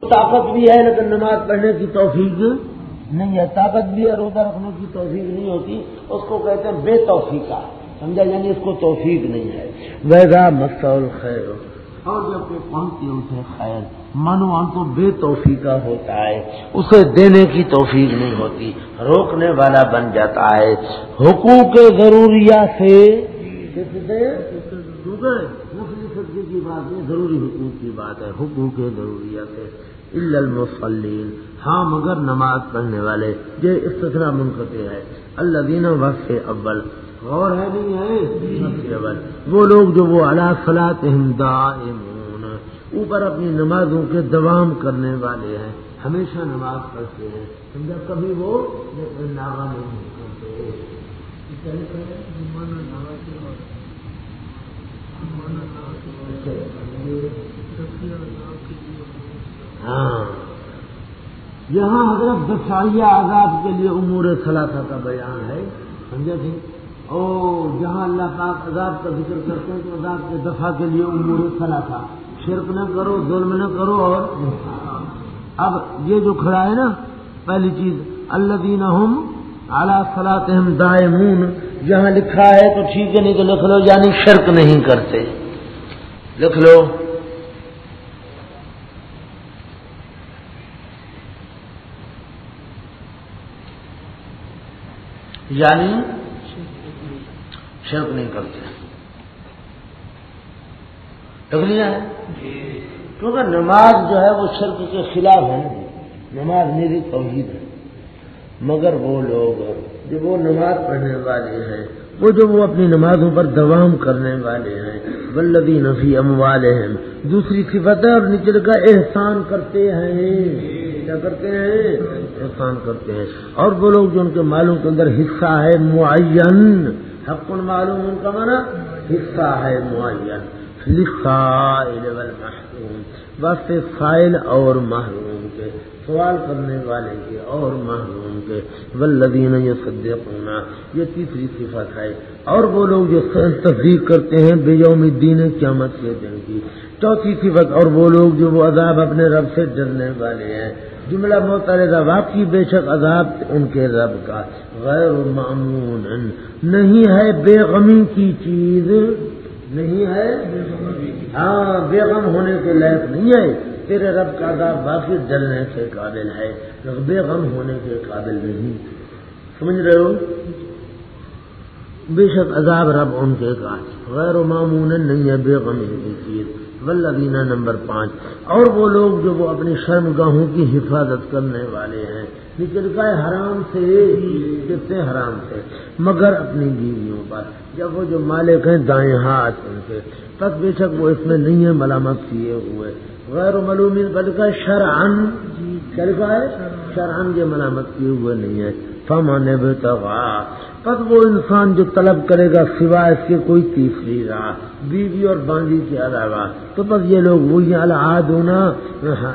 طاقت بھی ہے لیکن نماز پڑھنے کی توفیق نہیں ہے۔ طاقت بھی ہے، روزہ رکھنے کی توفیق نہیں ہوتی۔ اس کو کہتے ہیں بے توفیقہ۔ سمجھا؟ یعنی اس کو توفیق نہیں ہے۔ ویزا مسول خیر اور جبکہ پہنچتی اسے خیر منوان تو بے توفیقہ ہوتا ہے۔ اسے دینے کی توفیق نہیں ہوتی۔ روکنے والا بن جاتا ہے۔ حقوق ضروریات سے کی بات نہیں، ضروری حقوق کی بات ہے۔ حقوق ضروریات سے۔ المسلین ہاں مگر نماز پڑھنے والے، یہ استثنا منقطع ہے۔ اللہ دین وقت اول۔ غور ہے نہیں ہے؟ اول۔ وہ لوگ جو وہ اللہ فلاط دائمون۔ اوپر اپنی نمازوں کے دوام کرنے والے ہیں۔ ہمیشہ نماز پڑھتے ہیں۔ سمجھا کبھی وہ ناغا نہیں کرتے ہاں۔ یہاں حضرت دسائیہ آزاد کے لیے امور خلاصہ کا بیان ہے سمجھا جی؟ اور جہاں اللہ پاک عذاب کا ذکر کرتے ہیں تو عذاب کے دفاع کے لیے امور کھڑا تھا شرک نہ کرو، ظلم نہ کرو اور اب یہ جو کھڑا ہے نا، پہلی چیز اللہ دین ہم اعلیٰ فلاط دائمون جہاں لکھا ہے تو ٹھیک ہے، نہیں تو لکھ لو یعنی شرک نہیں کرتے۔ لکھ لو۔ یعنی شرک نہیں کرتے۔ لیا ہے کیونکہ نماز جو ہے وہ شرک کے خلاف ہے۔ نماز میری توحید ہے۔ مگر وہ لوگ جو وہ نماز پڑھنے والے ہیں، وہ جو وہ اپنی نمازوں پر دوام کرنے والے ہیں ولدی نفی ام والے ہیں دوسری صفت ہے اور نچل کا احسان کرتے ہیں۔ کیا کرتے ہیں؟ احسان کرتے ہیں۔ اور وہ لوگ جو ان کے معلوم کے اندر حصہ ہے، معین۔ حق معلوم ان کا مانا حصہ ہے، معین۔ والمحروم واسطے فائل اور محروم کے۔ سوال کرنے والے کے اور محروم کے۔ ولدین یہ یہ تیسری صفت ہے۔ اور وہ لوگ جو تصدیق کرتے ہیں بے یوم دین قیامت کے دن کی۔ چوتھی صفت اور وہ لوگ جو وہ عذاب اپنے رب سے ڈرنے والے ہیں۔ جملہ محترضہ واقعی بے شک عذاب ان کے رب کا۔ غیر معمون نہیں ہے بے غمی کی چیز۔ نہیں ہے ہاں بے غم ہونے کے لائق نہیں ہے۔ تیرے رب کا عذاب باقی ڈلنے کے قابل ہے۔ بے غم ہونے کے قابل نہیں۔ سمجھ رہے ہو؟ بے شک عذاب رب ان کے کا۔ غیر معمون نہیں ہے بے غمی کی چیز۔ ولدینہ نمبر پانچ۔ اور وہ لوگ جو وہ اپنی شرم گاہوں کی حفاظت کرنے والے ہیں۔ نکل گئے حرام سے کتنے حرام سے۔ مگر اپنی بیویوں پر۔ جب وہ جو مالک ہیں دائیں ہاتھ ان کے۔ تب بے شک وہ اس میں نہیں ہے ملامت کیے ہوئے۔ غیر معلوم بلکہ شرعن چل گئے شرعن یہ ملامت کیے ہوئے نہیں ہے فمن بے تب وہ انسان جو طلب کرے گا سوائے اس کے کوئی تیسری راہ، بیوی اور باندھی کے علاوہ۔ تو بس یہ لوگ وہی الحاد ہونا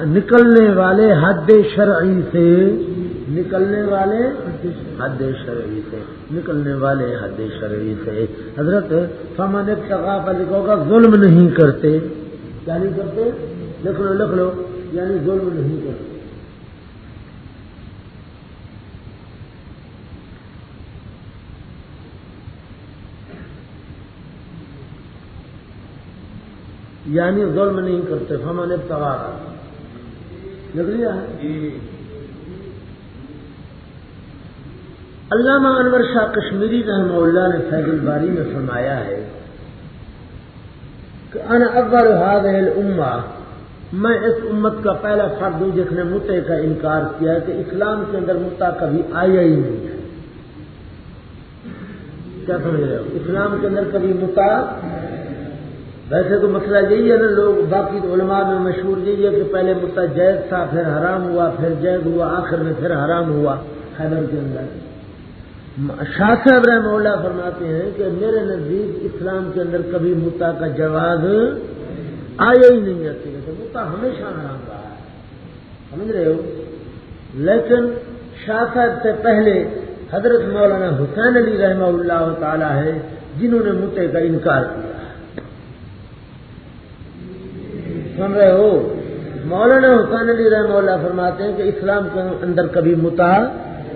نکلنے والے حد شرعی سے، نکلنے والے حد شرعی سے، نکلنے والے حد شرعی سے۔ حضرت فمن ثقافت لکھو گا، ظلم نہیں کرتے۔ کیا نہیں کرتے؟ لکھ لو لکھ لو۔ یعنی ظلم نہیں کرتے۔ یعنی ظلم نہیں کرتے ہم نے تباہ لیا علامہ انور شاہ کشمیری رحمہ اللہ نے فیض الباری میں فرمایا ہے کہ ان اکبر حاد اما میں اس امت کا پہلا فرد ہوں جس نے متے کا انکار کیا ہے کہ اسلام کے اندر متا کبھی آیا ہی نہیں ہے۔ کیا سمجھ رہے ہو؟ اسلام کے اندر کبھی متا ویسے تو مسئلہ یہی ہے نا، لوگ باقی علماء میں مشہور یہی ہے کہ پہلے مدعا جائز تھا، پھر حرام ہوا، پھر جائز ہوا، آخر میں پھر حرام ہوا، خیبر کے اندر۔ شاہ صاحب رحم اللہ فرماتے ہیں کہ میرے نزدیک اسلام کے اندر کبھی متا کا جواز آیا ہی نہیں آتی ہے۔ متا ہمیشہ حرام رہا ہے۔ سمجھ رہے ہو؟ لیکن شاہ صاحب سے پہلے حضرت مولانا حسین علی رحمہ اللہ تعالی ہے جنہوں نے متے کا انکار کیا۔ سن رہے ہو؟ مولانا حسین علی رحم اللہ فرماتے ہیں کہ اسلام کے اندر کبھی متا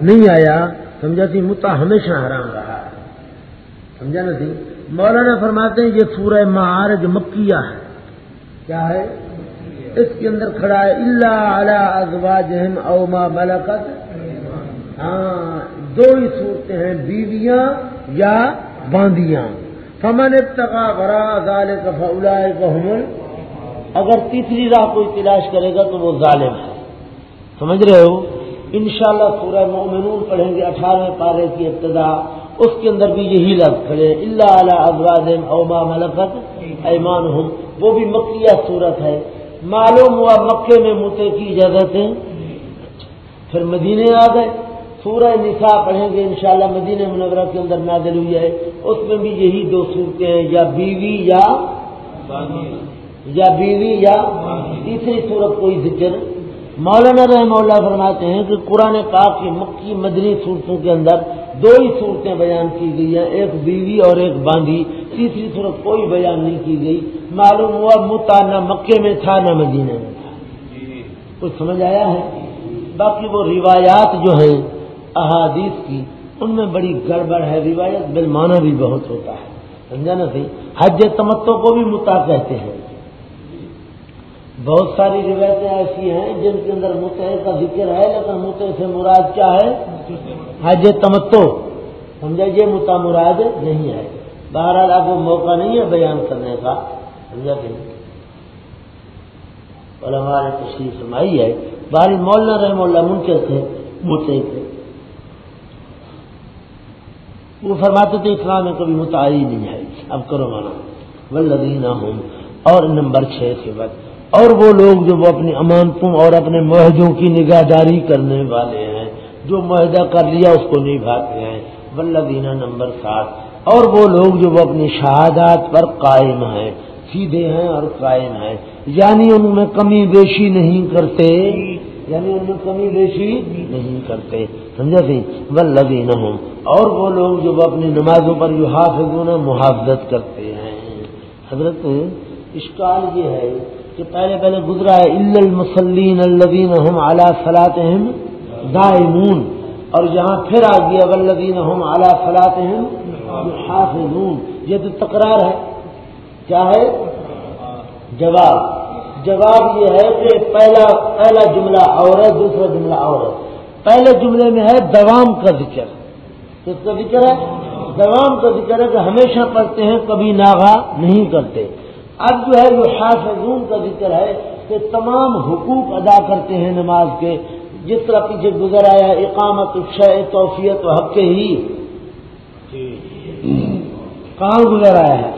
نہیں آیا۔ سمجھا تھی متا ہمیشہ حرام رہا۔ سمجھا نا تھی مولانا فرماتے ہیں یہ سورہ معارج مکیہ ہے۔ کیا ہے؟ اس کے اندر کھڑا ہے اللہ اعلی اوما ملکت ہاں دو ہی صورتیں ہیں، بیویاں یا باندیاں۔ فمن ابتقا برا ظالم کا اگر تیسری راہ کوئی تلاش کرے گا تو وہ ظالم ہے۔ سمجھ رہے ہو؟ انشاءاللہ سورہ مومنون پڑھیں گے، اٹھارہویں پارے کی ابتدا۔ اس کے اندر بھی یہی لفظ کھڑے اللہ اعلیٰ ازواج اوما ملکت ایمان ہوں وہ بھی مکیہ صورت ہے۔ معلوم ہوا مکے میں متے کی اجازت ہے۔ پھر مدینے آ گئے۔ سورہ نساء پڑھیں گے، انشاءاللہ شاء مدینہ منورہ کے اندر نازل ہوئی ہے۔ اس میں بھی یہی دو صورتیں ہیں، یا بیوی یا یا بیوی یا تیسری صورت کوئی ذکر مولانا رحم اللہ فرماتے ہیں کہ قرآن پاک کی مکی مدنی صورتوں کے اندر دو ہی صورتیں بیان کی گئی ہیں ایک بیوی اور ایک باندھی۔ تیسری صورت کوئی بیان نہیں کی گئی۔ معلوم ہوا متا نہ مکے میں تھا نہ مدینے میں تھا۔ کچھ سمجھ آیا ہے؟ باقی وہ روایات جو ہیں احادیث کی ان میں بڑی گڑبڑ ہے۔ روایت بالمانہ بھی بہت ہوتا ہے۔ سمجھا نا سی حج تمتوں کو بھی متا کہتے ہیں۔ بہت ساری روایتیں ایسی ہیں جن کے اندر متع کا ذکر ہے لیکن متع سے مراد کیا ہے؟ حج تمتو سمجھا جی، یہ متا مراد نہیں ہے۔ بہرحال اب وہ موقع نہیں ہے بیان کرنے کا۔ سمجھا کہ اور ہمارے تشریف فرمائی ہے۔ باری مولانا رحم اللہ منکر تھے متے تھے۔ وہ فرماتے تھے اسلام میں کبھی متعاری نہیں ہے اب کرو مانا۔ ولدینہ ہوں اور نمبر چھ کے بعد۔ اور وہ لوگ جو وہ اپنی امانتوں اور اپنے معاہدوں کی نگاہ داری کرنے والے ہیں، جو معاہدہ کر لیا اس کو نہیں بھاگتے ہیں۔ ولدینہ نمبر سات۔ اور وہ لوگ جو وہ اپنی شہادات پر قائم ہیں، سیدھے ہیں اور قائم ہیں۔ یعنی ان میں کمی بیشی نہیں کرتے۔ یعنی ان میں کمی بیشی نہیں کرتے۔ سمجھا سی ولدین ہوں اور وہ لوگ جو وہ اپنی نمازوں پر جو حافظ محافظت کرتے ہیں۔ حضرت، اشکال یہ ہے کہ پہلے پہلے گزرا ہے المسلین الدین ہم اعلیٰ فلاط دائمون۔ اور یہاں پھر آ گیا ولدین ہم اعلیٰ فلاط حافظون یہ تو تکرار ہے، کیا ہے؟ جواب۔ جواب یہ ہے کہ پہلا پہلا جملہ اور ہے، دوسرا جملہ اور ہے۔ پہلے جملے میں ہے دوام کا ذکر۔ کس کا ذکر ہے؟ دوام کا ذکر ہے کہ ہمیشہ پڑھتے ہیں، کبھی ناغا نہیں کرتے۔ اب جو ہے وہ حافظون کا ذکر ہے کہ تمام حقوق ادا کرتے ہیں نماز کے جس طرح پیچھے گزر آیا اقامت شہ توفیت و حق ہی۔ کہاں گزر آیا ہے؟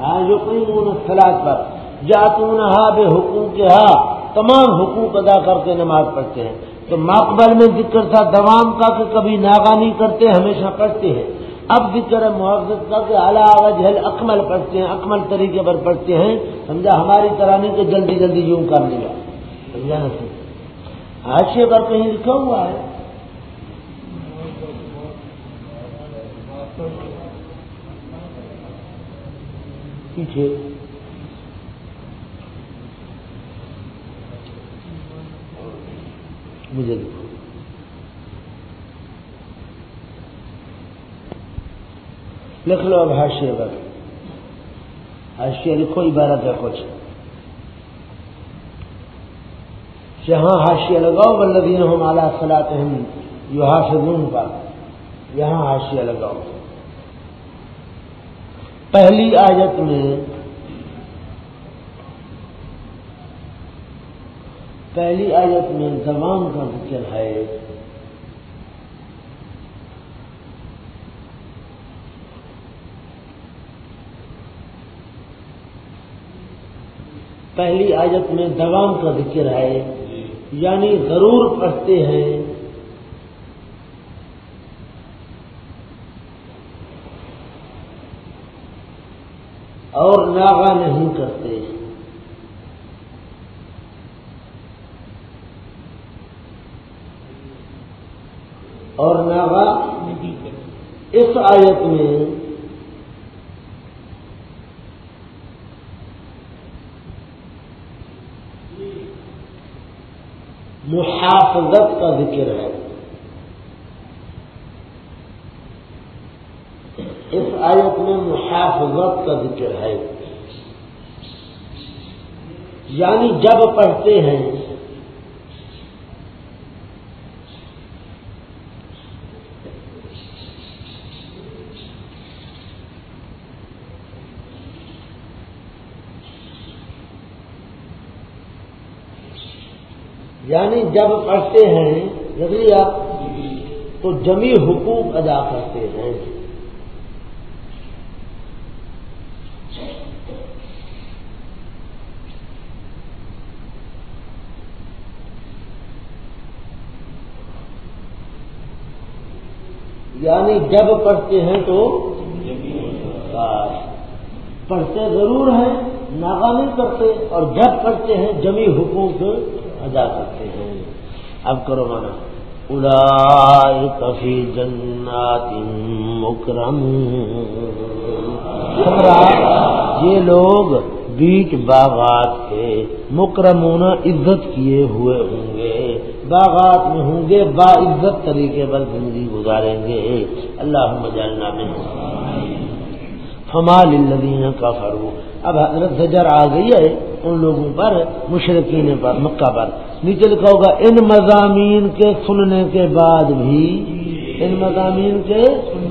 ہاں جو کوئی سلاد پر۔ جاتون ہا بے حقوق ہاں تمام حقوق ادا کر کے نماز پڑھتے ہیں۔ تو مقبل میں ذکر تھا دوام کا کہ کبھی ناگا نہیں کرتے ہمیشہ پڑھتے ہیں۔ اب ذکر ہے محافظت کا کہ اعلیٰ جھل اکمل پڑھتے ہیں، اکمل طریقے پر پڑھتے ہیں، سمجھا؟ ہماری طرح نہیں کہ جلدی جلدی یوں کر لیا۔ سمجھا نا سر؟ حادثے پر کہیں لکھا ہوا ہے؟ پیچھے۔ مجھے لکھو لکھ لو اب ہاشیے پر ہاشیہ یعنی لکھو عبارت ہے کچھ جہاں ہاشیہ لگاؤ بلدین ہم اعلیٰ سلاتے ہیں یو حافظون پر یہاں ہاشیہ لگاؤ. پہلی آیت میں پہلی آیت میں زمان کا ذکر ہے پہلی آیت میں دوام کا ذکر ہے۔ یعنی ضرور پڑھتے ہیں۔ اور ناغا نہیں کرتے۔ اور ناغا اس آیت میں آخرت کا ذکر ہے۔ اس آیت میں محافظت کا ذکر ہے۔ یعنی جب پڑھتے ہیں یعنی جب پڑھتے ہیں نظریہ تو جمی حقوق ادا کرتے ہیں۔ یعنی جب پڑھتے ہیں تو پڑھتے ضرور ہیں ناکامی کرتے اور جب پڑھتے ہیں جمی حقوق ادا کرتے ہیں۔ اب کرو مانا اڑائے کفی جنات مکرم۔ یہ لوگ بیچ باغات کے مکرمون عزت کیے ہوئے ہوں گے۔ باغات میں ہوں گے، با عزت طریقے پر زندگی گزاریں گے۔ اللہ مجالنا میں فمال الدین کا فرو اب حضرت زجر آ گئی ہے ان لوگوں پر مشرقین پر، مکہ پر۔ نیچے لکھا ہوگا، ان مضامین کے سننے کے بعد بھی، ان مضامین کے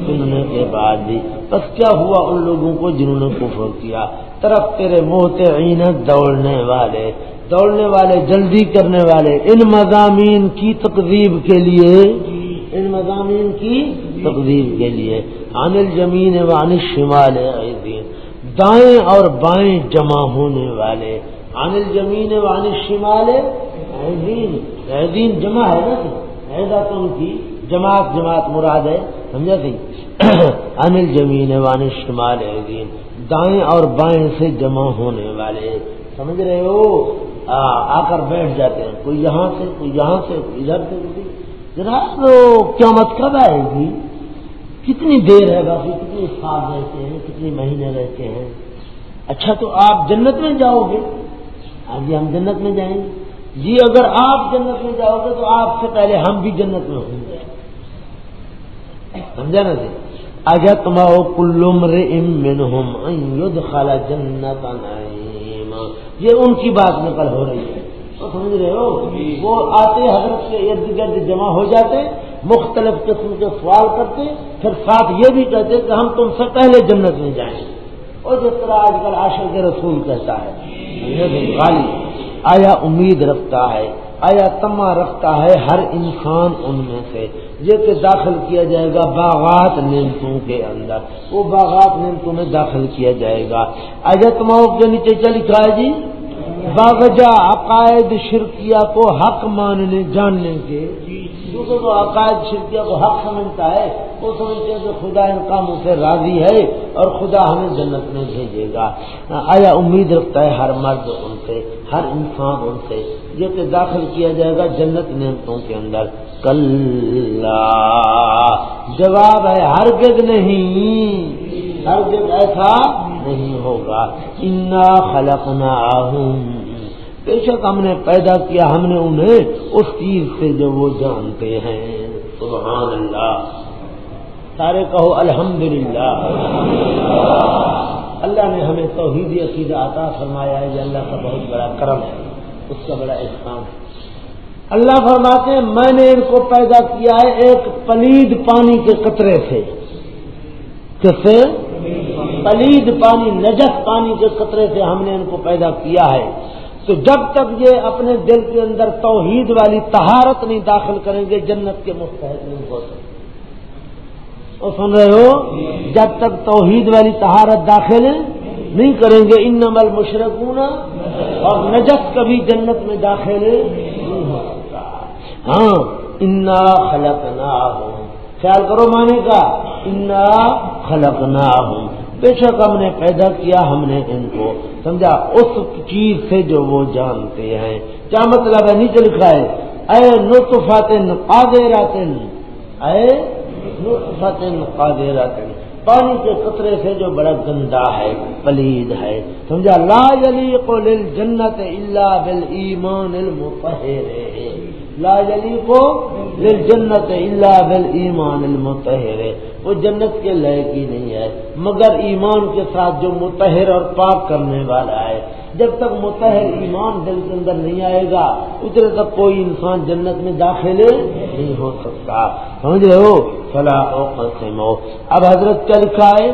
سننے کے بعد بھی۔ بس کیا ہوا ان لوگوں کو جنہوں نے کفر کیا؟ طرف تیرے موتے عینت دوڑنے والے دوڑنے والے، جلدی کرنے والے۔ ان مضامین کی تقریب کے لیے، ان مضامین کی تقریب کے لیے۔ عن الجمین وعن الشمال عیدین دائیں اور بائیں جمع ہونے والے۔ عن الجمین وعن الشمال عیدین عیدین جمع ہے نا ایسا تو؟ ان کی جماعت جماعت مراد ہے، سمجھا سی عن الجمین وعن الشمال عیدین دائیں اور بائیں سے جمع ہونے والے۔ سمجھ رہے ہو؟ آ کر بیٹھ جاتے ہیں۔ کوئی یہاں سے، کوئی یہاں سے، کوئی ادھر سے، کوئی جناب قیامت کب آئے گی؟ کتنی دیر ہے باقی کتنی سال رہتے ہیں؟ کتنے مہینے رہتے ہیں؟ اچھا تو آپ جنت میں جاؤ گے۔ آگے ہم جنت میں جائیں گے۔ جی اگر آپ جنت میں جاؤ گے تو آپ سے پہلے ہم بھی جنت میں ہوں گے۔ سمجھا نا جی؟ آجا تمہو کلو مر ام خالا جنت یہ ان کی بات نقل ہو رہی ہے۔ تو سمجھ رہے ہو؟ وہ آتے حضرت کے ارد گرد جمع ہو جاتے مختلف قسم کے سوال کرتے پھر ساتھ یہ بھی کہتے کہ ہم تم سے پہلے جنت میں جائیں۔ اور جس طرح آج کل عاشر کے رسول کہتا ہے۔ غالی۔ آیا امید رکھتا ہے، آیا تما رکھتا ہے ہر انسان ان میں سے۔ یہ کہ داخل کیا جائے گا باغات نعمتوں کے اندر۔ وہ باغات نعمتوں میں داخل کیا جائے گا۔ آیا تماؤ کے نیچے چل لکھا ہے جی؟ باغجہ عقائد شرکیہ کو حق ماننے، جاننے کے۔ کیونکہ وہ عقائد شرکیہ کو حق سمجھتا ہے، وہ سمجھتے ہیں کہ خدا ان کاموں سے راضی ہے اور خدا ہمیں جنت میں بھیجے گا۔ آیا امید رکھتا ہے ہر مرد ان سے، ہر انسان ان سے، یہ کہ داخل کیا جائے گا جنت نعمتوں کے اندر۔ کل جواب ہے ہر نہیں۔ ہر ایسا نہیں ہوگا۔ انا خلق نہ بے شک ہم نے پیدا کیا، ہم نے انہیں اس چیز سے جو وہ جانتے ہیں۔ سبحان اللہ۔ سارے کہو الحمد للہ اللہ نے ہمیں توحیدی عقیدہ عطا فرمایا ہے، یہ اللہ کا بہت بڑا کرم ہے، اس کا بڑا احسان ہے۔ اللہ فرماتے ہیں، میں نے ان کو پیدا کیا ہے ایک پلید پانی کے قطرے سے کس سے پلید پانی نجس پانی کے قطرے سے ہم نے ان کو پیدا کیا ہے۔ تو جب تک یہ اپنے دل کے اندر توحید والی تہارت نہیں داخل کریں گے، جنت کے مستحق نہیں ہو سکتے۔ اور سن رہے ہو؟ جب تک توحید والی تہارت داخل نہیں کریں گے ان نمل مشرقون اور نجس کبھی جنت میں داخل نہیں ہو سکتا۔ ہاں انا خلق نہ ہوں خیال کرو مانے کا۔ انا خلق نہ ہوں بے شک ہم نے پیدا کیا، ہم نے ان کو۔ سمجھا؟ اس چیز سے جو وہ جانتے ہیں۔ کیا مطلب ہے؟ نیچے لکھا ہے، اے نطفاتن قادراتن اے نطفتن قادراتن پانی کے قطرے سے جو بڑا گندا ہے، پلید ہے۔ سمجھا؟ لا یلیق للجنت الا بالایمان المطہر لا جلی کو جنت اللہ بل ایمان المتحر وہ جنت کے لائق ہی نہیں ہے، مگر ایمان کے ساتھ جو متحر اور پاک کرنے والا ہے۔ جب تک متحر ایمان دل کے اندر نہیں آئے گا، اتنے تک کوئی انسان جنت میں داخل نہیں ہو سکتا۔ سمجھ رہے ہو؟ فلاح ہو اب حضرت کیا لکھا ہے؟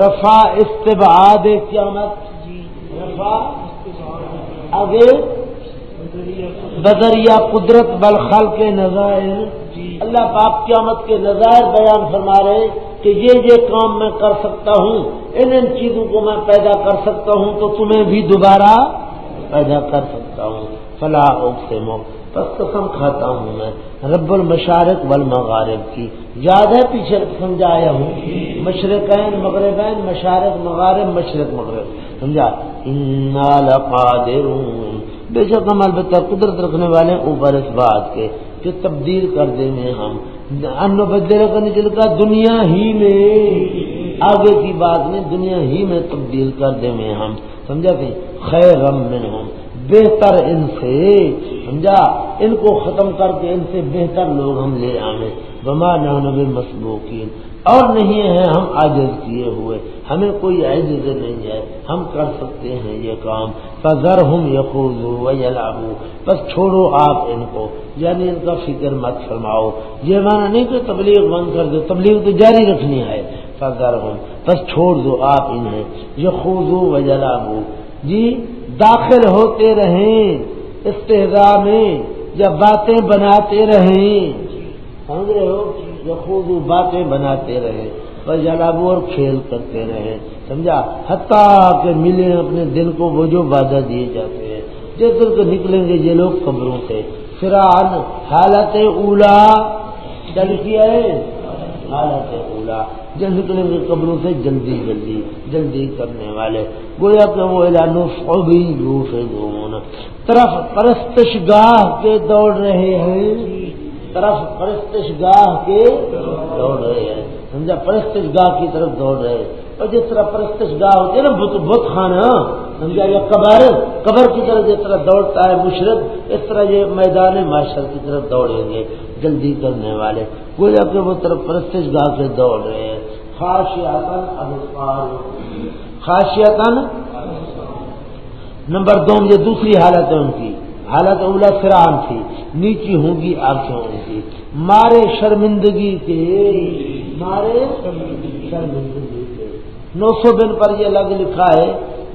رفا استباد قیامت۔ رفا آگے بدریا قدرت بل خل کے نظائر اللہ پاک قیامت کے نظائر بیان فرما رہے کہ یہ یہ کام میں کر سکتا ہوں ان ان چیزوں کو میں پیدا کر سکتا ہوں تو تمہیں بھی دوبارہ پیدا کر سکتا ہوں۔ فلاح سے مو بس قسم کھاتا ہوں میں رب المشارق والمغارب کی۔ یاد ہے پیچھے سمجھایا ہوں؟ مشرقین مغربین مشارق مغارب مشرق مغرب۔ سمجھا؟ بے شک ہم البتہ قدرت رکھنے والے اوپر اس بات کے کہ تبدیل کر دیں گے ہم۔ ان بدل کا نچل کا دنیا ہی میں، آگے کی بات میں دنیا ہی میں تبدیل کر دیں گے ہم۔ سمجھا کہ خیر رم میں ہم بہتر ان سے، سمجھا؟ ان کو ختم کر کے ان سے بہتر لوگ ہم لے آئے بما نب مسبوقین اور نہیں ہے ہم عاجز کیے ہوئے۔ ہمیں کوئی عجز نہیں ہے، ہم کر سکتے ہیں یہ کام۔ فضر ہم یقوض یلابو بس چھوڑو آپ ان کو۔ یعنی ان کا فکر مت فرماؤ۔ یہ مانا نہیں کہ تبلیغ بند کر دو، تبلیغ تو جاری رکھنی ہے۔ فضر ہم بس چھوڑ دو آپ انہیں۔ یقوض و یلابو جی داخل ہوتے رہیں۔ استحضا میں یا باتیں بناتے رہیں۔ سمجھ رہے ہو؟ یا باتیں بناتے رہے بس جلابو اور کھیل کرتے رہے۔ سمجھا؟ حتیٰ کہ ملے اپنے دل کو وہ جو وعدہ دیے جاتے ہیں۔ جس دل کو نکلیں گے یہ لوگ قبروں سے۔ فران حالت اولا۔ چل کیا ہے؟ حالت اولا۔ جب نکلیں گے قبروں سے جلدی جلدی جلدی کرنے والے۔ گویا کہ وہ اعلانو بھی روف طرف پرستش گاہ کے دوڑ رہے ہیں۔ طرف پرستش گاہ کے دوڑ رہے ہیں۔ سمجھا؟ پرستش گاہ کی طرف دوڑ رہے۔ اور جس طرح پرستش گاہ ہوتے ہیں نا، بت بت خانہ، سمجھا؟ یا قبر قبر کی طرف جس طرح دوڑتا ہے مشرق، اس طرح یہ میدان معاشر کی طرف دوڑیں گے، جلدی کرنے والے۔ گویا کہ وہ طرف پرستش گاہ سے دوڑ رہے ہیں۔ خاصیاتن خاصیاتن نمبر دو، یہ دوسری حالت ہے ان کی۔ حالت اولا فران تھی۔ نیچی ہوں گی، آنکھیں ہوں گی۔ مارے شرمندگی کے مارے نو سو بن پر یہ لگ لکھا ہے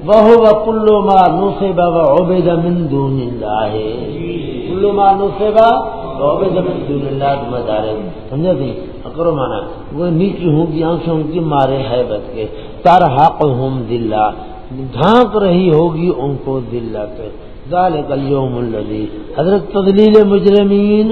وہ کلو ماں نو سے بابا عبید مندو نندا ہے کلو ماں نو سے با عبید مندو نندا مدارے۔ سمجھا جی؟ تھی کرو مانا، وہ نیچی ہوں گی آنکھیں ہوں گی، مارے حیبت کے۔ تر حق ہوں دلہ۔ ڈھانک رہی ہوگی ان کو دلہ کے ذالک اليوم الذي حضرت تدلیل مجرمین۔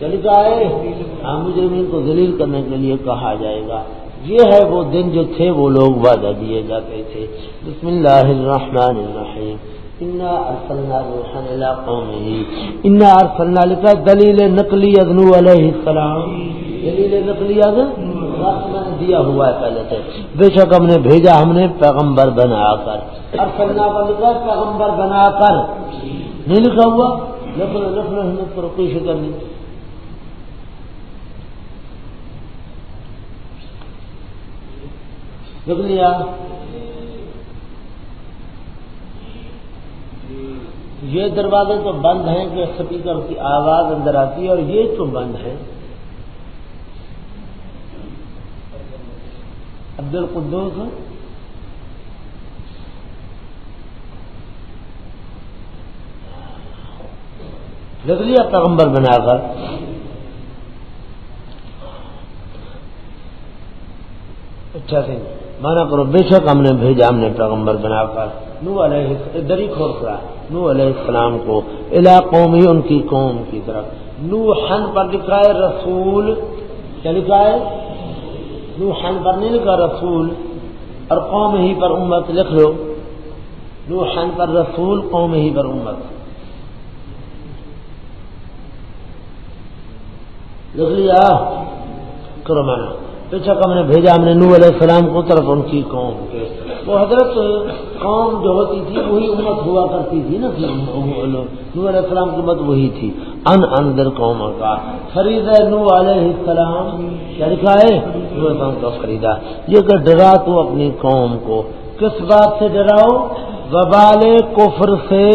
چل گئے ہاں مجرمین کو ذلیل کرنے کے لیے کہا جائے گا۔ یہ ہے وہ دن جو تھے، وہ لوگ وعدہ دیے جاتے تھے۔ بسم اللہ الرحمن الرحیم۔ انا ارسلنا روحا الى قومه۔ انا ارسلنا لك دلیل نقلی ادنو علیہ السلام۔ دلیل نقلی ادنو دیا ہوا ہے پہلے سے بے شک ہم نے بھیجا، ہم نے پیغمبر بنا کر۔ ارسلنا کا پیغمبر بنا کر۔ نہیں لکھا ہوا؟ لکھنا لکھنا ہمت پر کوئی فکر نہیں۔ لکھ لیا یہ دروازے تو بند ہیں کہ سپیکر کی آواز اندر آتی ہے اور یہ تو بند ہے عبد القدوس لکھ لیا پیغمبر بنا کر اچھا سی مانا کرو، بے شک ہم نے بھیجا، ہم نے پیغمبر بنا کر۔ نو علیہ دری کھول کرا نو علیہ السلام کو علاقوں میں ان کی قوم کی طرف۔ نو ہن پر لکھا ہے رسول۔ کیا لکھا ہے؟ نو ہن پر نہیں لکھا، رسول۔ اور قوم ہی پر امت، لکھ لو۔ نو ہن پر رسول، قوم ہی پر امت۔ لکھ لیا۔ کرو مانا۔ پیچھا ہم نے بھیجا ہم نے نور علیہ السلام کو طرف ان کی قوم کے۔ وہ حضرت قوم جو ہوتی تھی، وہی امت ہوا کرتی تھی نا نور علیہ السلام کی امت وہی تھی۔ ان اندر قوم کا۔ فرید نو علیہ السلام۔ کیا لکھا ہے؟ کا خریدا یہ کہ ڈرا تو اپنی قوم کو۔ کس بات سے ڈراؤ؟ وبال کفر سے۔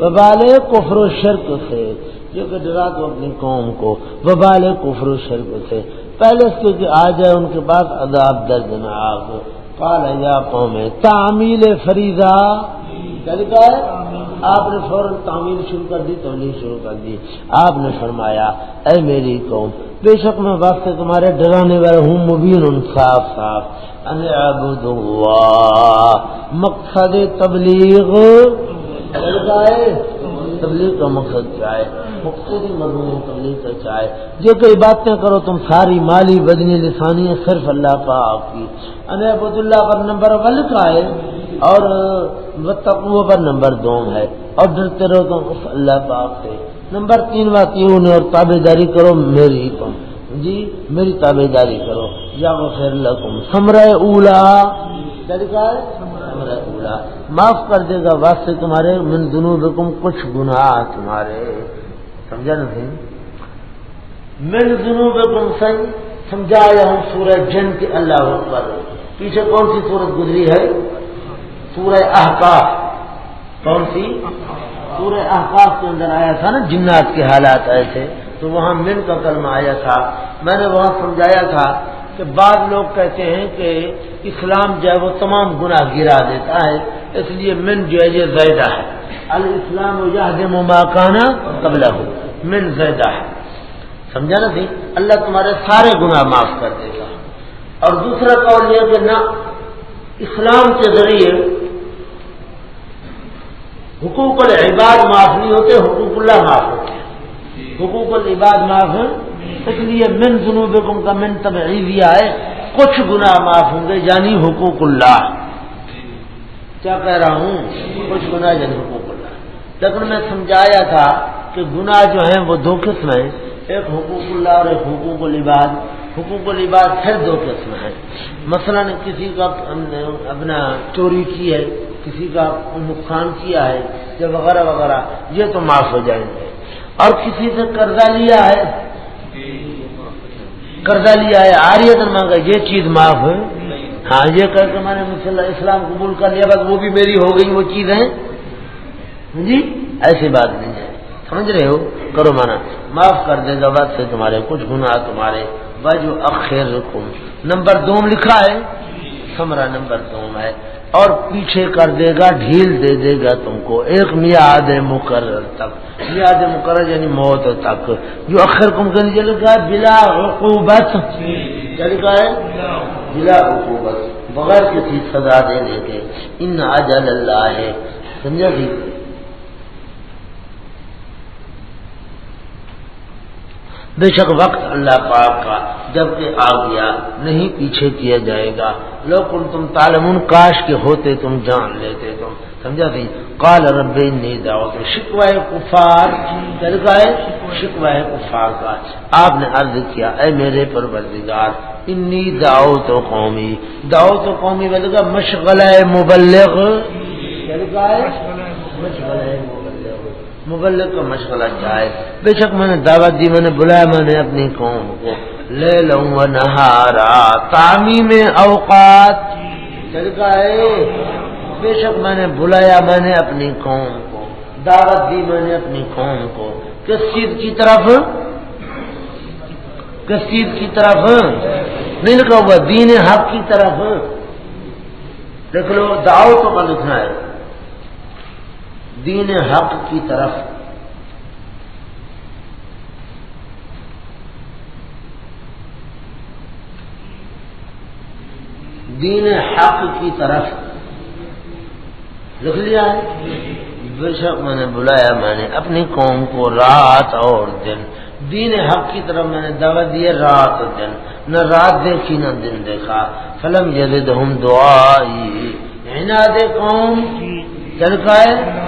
وبال کفر و شرک سے۔ یہ کہ ڈرا تو اپنی قوم کو۔ وبال کفر و شرک سے۔ پہلے اس کے آ جائے، ان کے بعد اداب درد ناگ کال یا قوم، تعمیل فریدا کیا لکھا ہے آپ نے فوراً تعمیر شروع کر دی تولیل شروع کر دی۔ آپ نے فرمایا، اے میری قوم، بے شک میں وقت تمہارے ڈرانے والے ہوں، مبین ان صاف صاف مقصد تبلیغ۔ تبلیغ کا مقصد کیا ہے؟ مقصد مضمون تبلیغ کا کیا ہے؟ جو کئی باتیں کرو تم ساری مالی بدنی لسانی صرف اللہ پاک کی۔ ان اللہ پر نمبر ول کا ہے اور تقوی پر نمبر دو ہے۔ اور ڈرتے رہو تم اس اللہ پاک سے۔ نمبر تین بات یہ اور تابے داری کرو، میری تم۔ جی میری تابے داری کرو۔ یا وہ خیر لکم۔ سمر اولا ہے سمر اولا معاف کر دے گا واسطے تمہارے، من دنوں رکم کچھ گناہ تمہارے۔ سمجھا نہیں من دنوں رکم سنگ سمجھایا ہوں سورج جن کے اللہ پر پیچھے کون سی سورت گزری ہے؟ سورہ احقاف۔ کون سی؟ سورہ احقاف کے اندر آیا تھا نا، جنات کے حالات آئے تھے۔ تو وہاں من کا کلمہ آیا تھا۔ میں نے وہاں سمجھایا تھا کہ بعض لوگ کہتے ہیں کہ اسلام جو ہے وہ تمام گناہ گرا دیتا ہے، اس لیے من جو ہے یہ زیدہ ہے۔ الاسلام و ماکانہ قبل ہو من زیدہ ہے۔ سمجھا نا سی اللہ تمہارے سارے گناہ معاف کر دے گا۔ اور دوسرا قول یہ کہ نہ اسلام کے ذریعے حقوق العباد معاف نہیں ہوتے، حقوق اللہ معاف ہوتے۔ ہیں حقوق العباد معاف ہیں اس لیے من جنوب کا من تب ہے، کچھ گناہ معاف ہوں گے یعنی حقوق اللہ۔ کیا کہہ رہا ہوں؟ کچھ گناہ یعنی حقوق اللہ۔ لیکن میں سمجھایا تھا کہ گناہ جو ہیں وہ دو قسم ہیں۔ ایک حقوق اللہ اور ایک حقوق العباد۔ حقوق العباد پھر دو قسم ہیں۔ مثلا کسی کا اپنا چوری کی ہے، کسی کا نقصان کیا ہے، یا وغیرہ وغیرہ، یہ تو معاف ہو جائیں گے۔ اور کسی سے قرضہ لیا ہے قرضہ لیا ہے، آریت مانگا، یہ چیز معاف ہے۔ ہاں یہ کر کے میں نے اسلام قبول کر لیا، بس وہ بھی میری ہو گئی، وہ چیز ہے ہاں جی ایسی بات نہیں ہے۔ سمجھ رہے ہو؟ کرو مانا۔ معاف کر دے گا بات سے تمہارے کچھ گناہ تمہارے۔ بجو اخیر رکم نمبر دوم لکھا ہے۔ سمرا نمبر دوم ہے۔ اور پیچھے کر دے گا، ڈھیل دے دے گا تم کو۔ ایک میاد مقرر تک۔ میاد مقرر یعنی موت تک۔ جو اخر کم کے نیچے لکھا ہے، بلا حقوبت کیا لکھا ہے؟ بلا حقوبت بغیر کسی سزا دینے کے۔ ان اجل اللہ ہے۔ سمجھا جی؟ بے شک وقت اللہ پاک کا جبکہ آ گیا نہیں پیچھے کیا جائے گا۔ لوگ تم تالمن کاش کے ہوتے، تم جان لیتے، تم سمجھا سی کال رب نہیں داؤ شکوائے کفار۔ ہے شکوائے کفار کا۔ آپ نے عرض کیا، اے میرے پروردگار، انی داؤ تو قومی۔ داؤ تو قومی بولے گا مشغلہ مبلغ۔ مشغلہ مبلک کا مشغلہ جائے۔ بے شک میں نے دعوت دی، میں نے بلایا، میں نے اپنی قوم کو۔ لے لوں نہارا تعمی میں اوقات ہے بے شک میں نے بلایا، میں نے اپنی قوم کو۔ دعوت دی، میں نے اپنی قوم کو۔ کس چیز کی طرف کس چیز کی طرف۔ نہیں لکھا ہوا دین حق کی طرف۔ دیکھ لو دعوتوں کا لکھنا ہے۔ دین حق کی طرف۔ دین حق کی طرف۔ لکھ لیا بے شک میں نے بلایا، میں نے اپنی قوم کو رات اور دن۔ دین حق کی طرف میں نے دعوت دی رات اور دن۔ نہ رات دیکھی، نہ دن دیکھا۔ فلم جدید ہم دعائی۔ عناد قوم چلکا ہے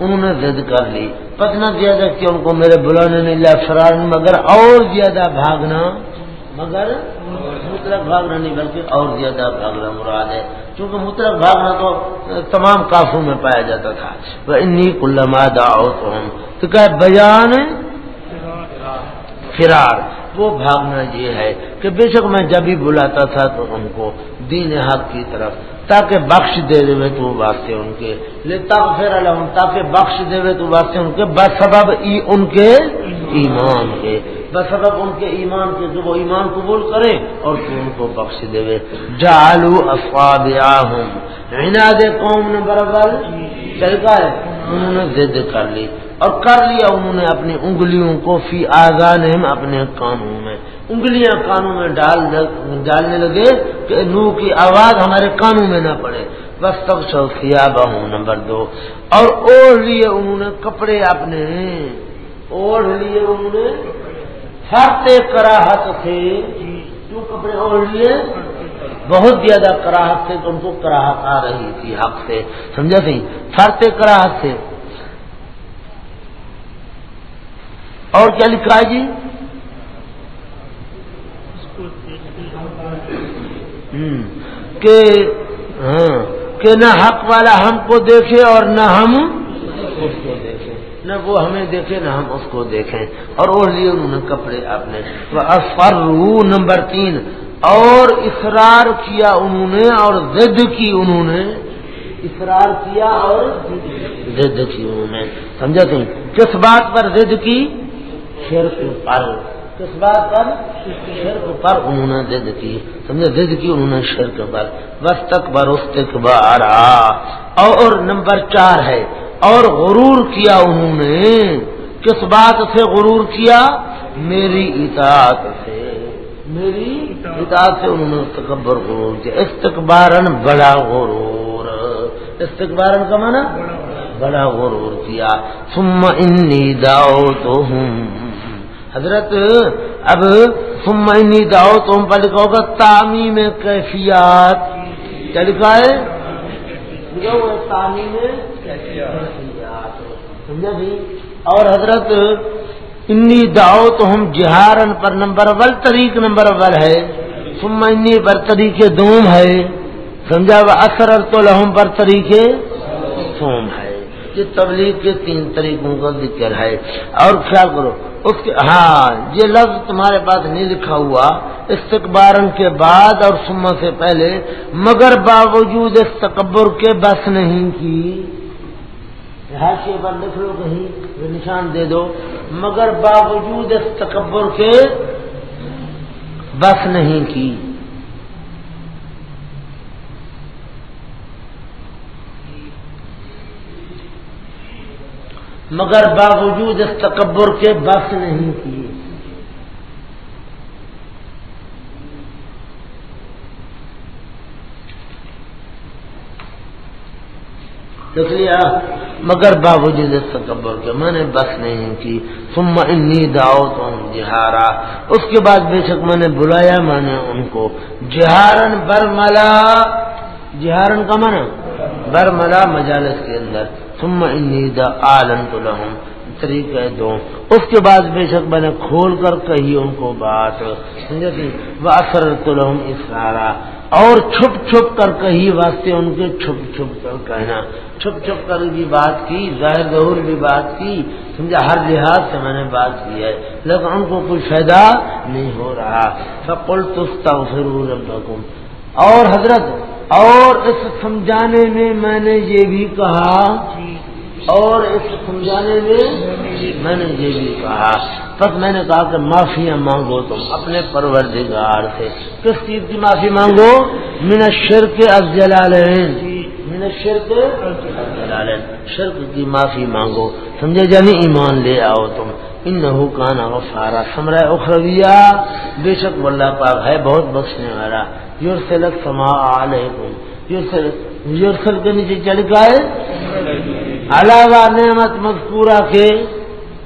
انہوں نے ضد کر لی۔ پتنا زیادہ کہ ان کو، میرے بلانے نہیں لیا فرار مگر اور زیادہ بھاگنا۔ مگر مطلق بھاگنا نہیں، بلکہ اور زیادہ بھاگنا مراد ہے۔ کیونکہ مطلق بھاگنا تو تمام کافوں میں پایا جاتا تھا۔ وہ انی کلما داؤ تو ہم تو کیا بیان فرار۔ وہ بھاگنا یہ ہے کہ بے شک میں جب ہی بلاتا تھا تو ان کو دین حق کی طرف تاکہ بخش دے دے تو واسطے ان کے۔ لیتا پھر الحم تاکہ بخش دے تو واسطے ان کے۔ بس سبب ان کے ایمان کے۔ بس سبب ان کے ایمان کے جو وہ ایمان قبول کریں اور تو ان کو بخش دے۔ جالو افواب عناد قوم نے برابر چل ہے انہوں نے ضد کر لی۔ اور کر لیا انہوں نے اپنی انگلیوں کو فی آزان اپنے کانوں میں۔ انگلیاں کانوں میں ڈال ڈالنے لگے کہ نو کی آواز ہمارے کانوں میں نہ پڑے۔ بس تک سوکھیا بہوں نمبر دو۔ اور اوڑھ لیے انہوں نے کپڑے اپنے۔ اوڑھ لیے انہوں نے ہرتے کراہت تھے۔ جو کپڑے اوڑھ لیے؟ بہت زیادہ کراہت تھے تو ان کو کراہت آ رہی تھی حق سے۔ سمجھا سی؟ فرتے کراہت سے اور کیا لکھا ہے جی؟ کہ ہاں کہ نہ حق والا ہم کو دیکھے اور نہ ہم اس کو دیکھیں نہ وہ ہمیں دیکھے، نہ ہم اس کو دیکھیں۔ اور وہ لیے انہوں نے کپڑے اپنے۔ فرو نمبر تین۔ اور اصرار کیا انہوں نے اور زد کی انہوں نے۔ اصرار کیا اور زد کی انہوں نے۔ سمجھا تم؟ کس بات پر زد کی؟ شرک پر۔ کس بات پر؟ شرک پر انہوں نے ضد کی سمجھے؟ ضد کی انہوں نے شرک پر۔ بس تک بر استقبار اور نمبر چار ہے۔ اور غرور کیا انہوں نے؟ کس بات سے غرور کیا؟ میری اطاعت سے۔ میری اطاعت سے انہوں نے تکبر غرور کیا۔ استقبارن بڑا غرور۔ استقبارن کا مانا بڑا غرور کیا۔ ثم انی داؤ تو ہوں حضرت اب سمنی داؤ تم پر لکھو گا تعمیم کیفیات۔ کیا لکھا ہے؟ تعمیم سمجھا جی؟ اور حضرت انی داؤ تو ہم جہارن پر نمبر اول طریق نمبر اول ہے۔ سمنی پر طریقے دوم ہے۔ سمجھا؟ اثر تو لہم پر طریقے سوم ہے۔ یہ تبلیغ کے تین طریقوں کا ذکر ہے۔ اور خیال کرو اس کے ہاں یہ لفظ تمہارے پاس نہیں لکھا ہوا۔ استقبارن کے بعد اور سما سے پہلے، مگر باوجود اس تکبر کے بس نہیں کی۔ حاشیے پر لکھ لو کہیں نشان دے دو۔ مگر باوجود اس تکبر کے بس نہیں کی۔ مگر باوجود اس تکبر کے بس نہیں کیے لیا، مگر باوجود اس تکبر کے میں نے بس نہیں کی۔ ثم انی داؤ تو جہارا۔ اس کے بعد بے شک میں نے بلایا میں نے ان کو۔ جہارن برملا۔ جہارن کا من برملا مجالس کے اندر۔ ثم انی دا آلن تو لہم طریقہ دو. اس کے بعد بے شک میں نے کھول کر کہی ان کو بات. وہ اثر تو لہم اسارا اور چھپ چھپ کر کہی واسطے ان کے چھپ چھپ کر کہنا. چھپ چھپ کر بھی بات کی، ظاہر ظہور بھی بات کی. سمجھا ہر لحاظ سے میں نے بات کی ہے. لیکن ان کو کوئی فائدہ نہیں ہو رہا. سب پل تستا ضرور اور حضرت اور اس سمجھانے میں میں نے یہ بھی کہا، اور اس سمجھانے میں میں نے یہ بھی کہا۔ بس میں نے کہا کہ معافیاں مانگو تم اپنے پروردگار سے۔ کس چیز کی معافی مانگو؟ من شرک افضلالین من شرک افضلالین شرک کی معافی مانگو۔ سمجھے جانی ایمان لے آؤ تم۔ ان کانا غفارا۔ سمرا اخرویہ۔ بے شک واللہ پاک ہے، بہت بخشنے والا۔ یورسلک سما علیکم. یورسل کے نیچے چل گئے علاوہ نعمت مذکورہ کے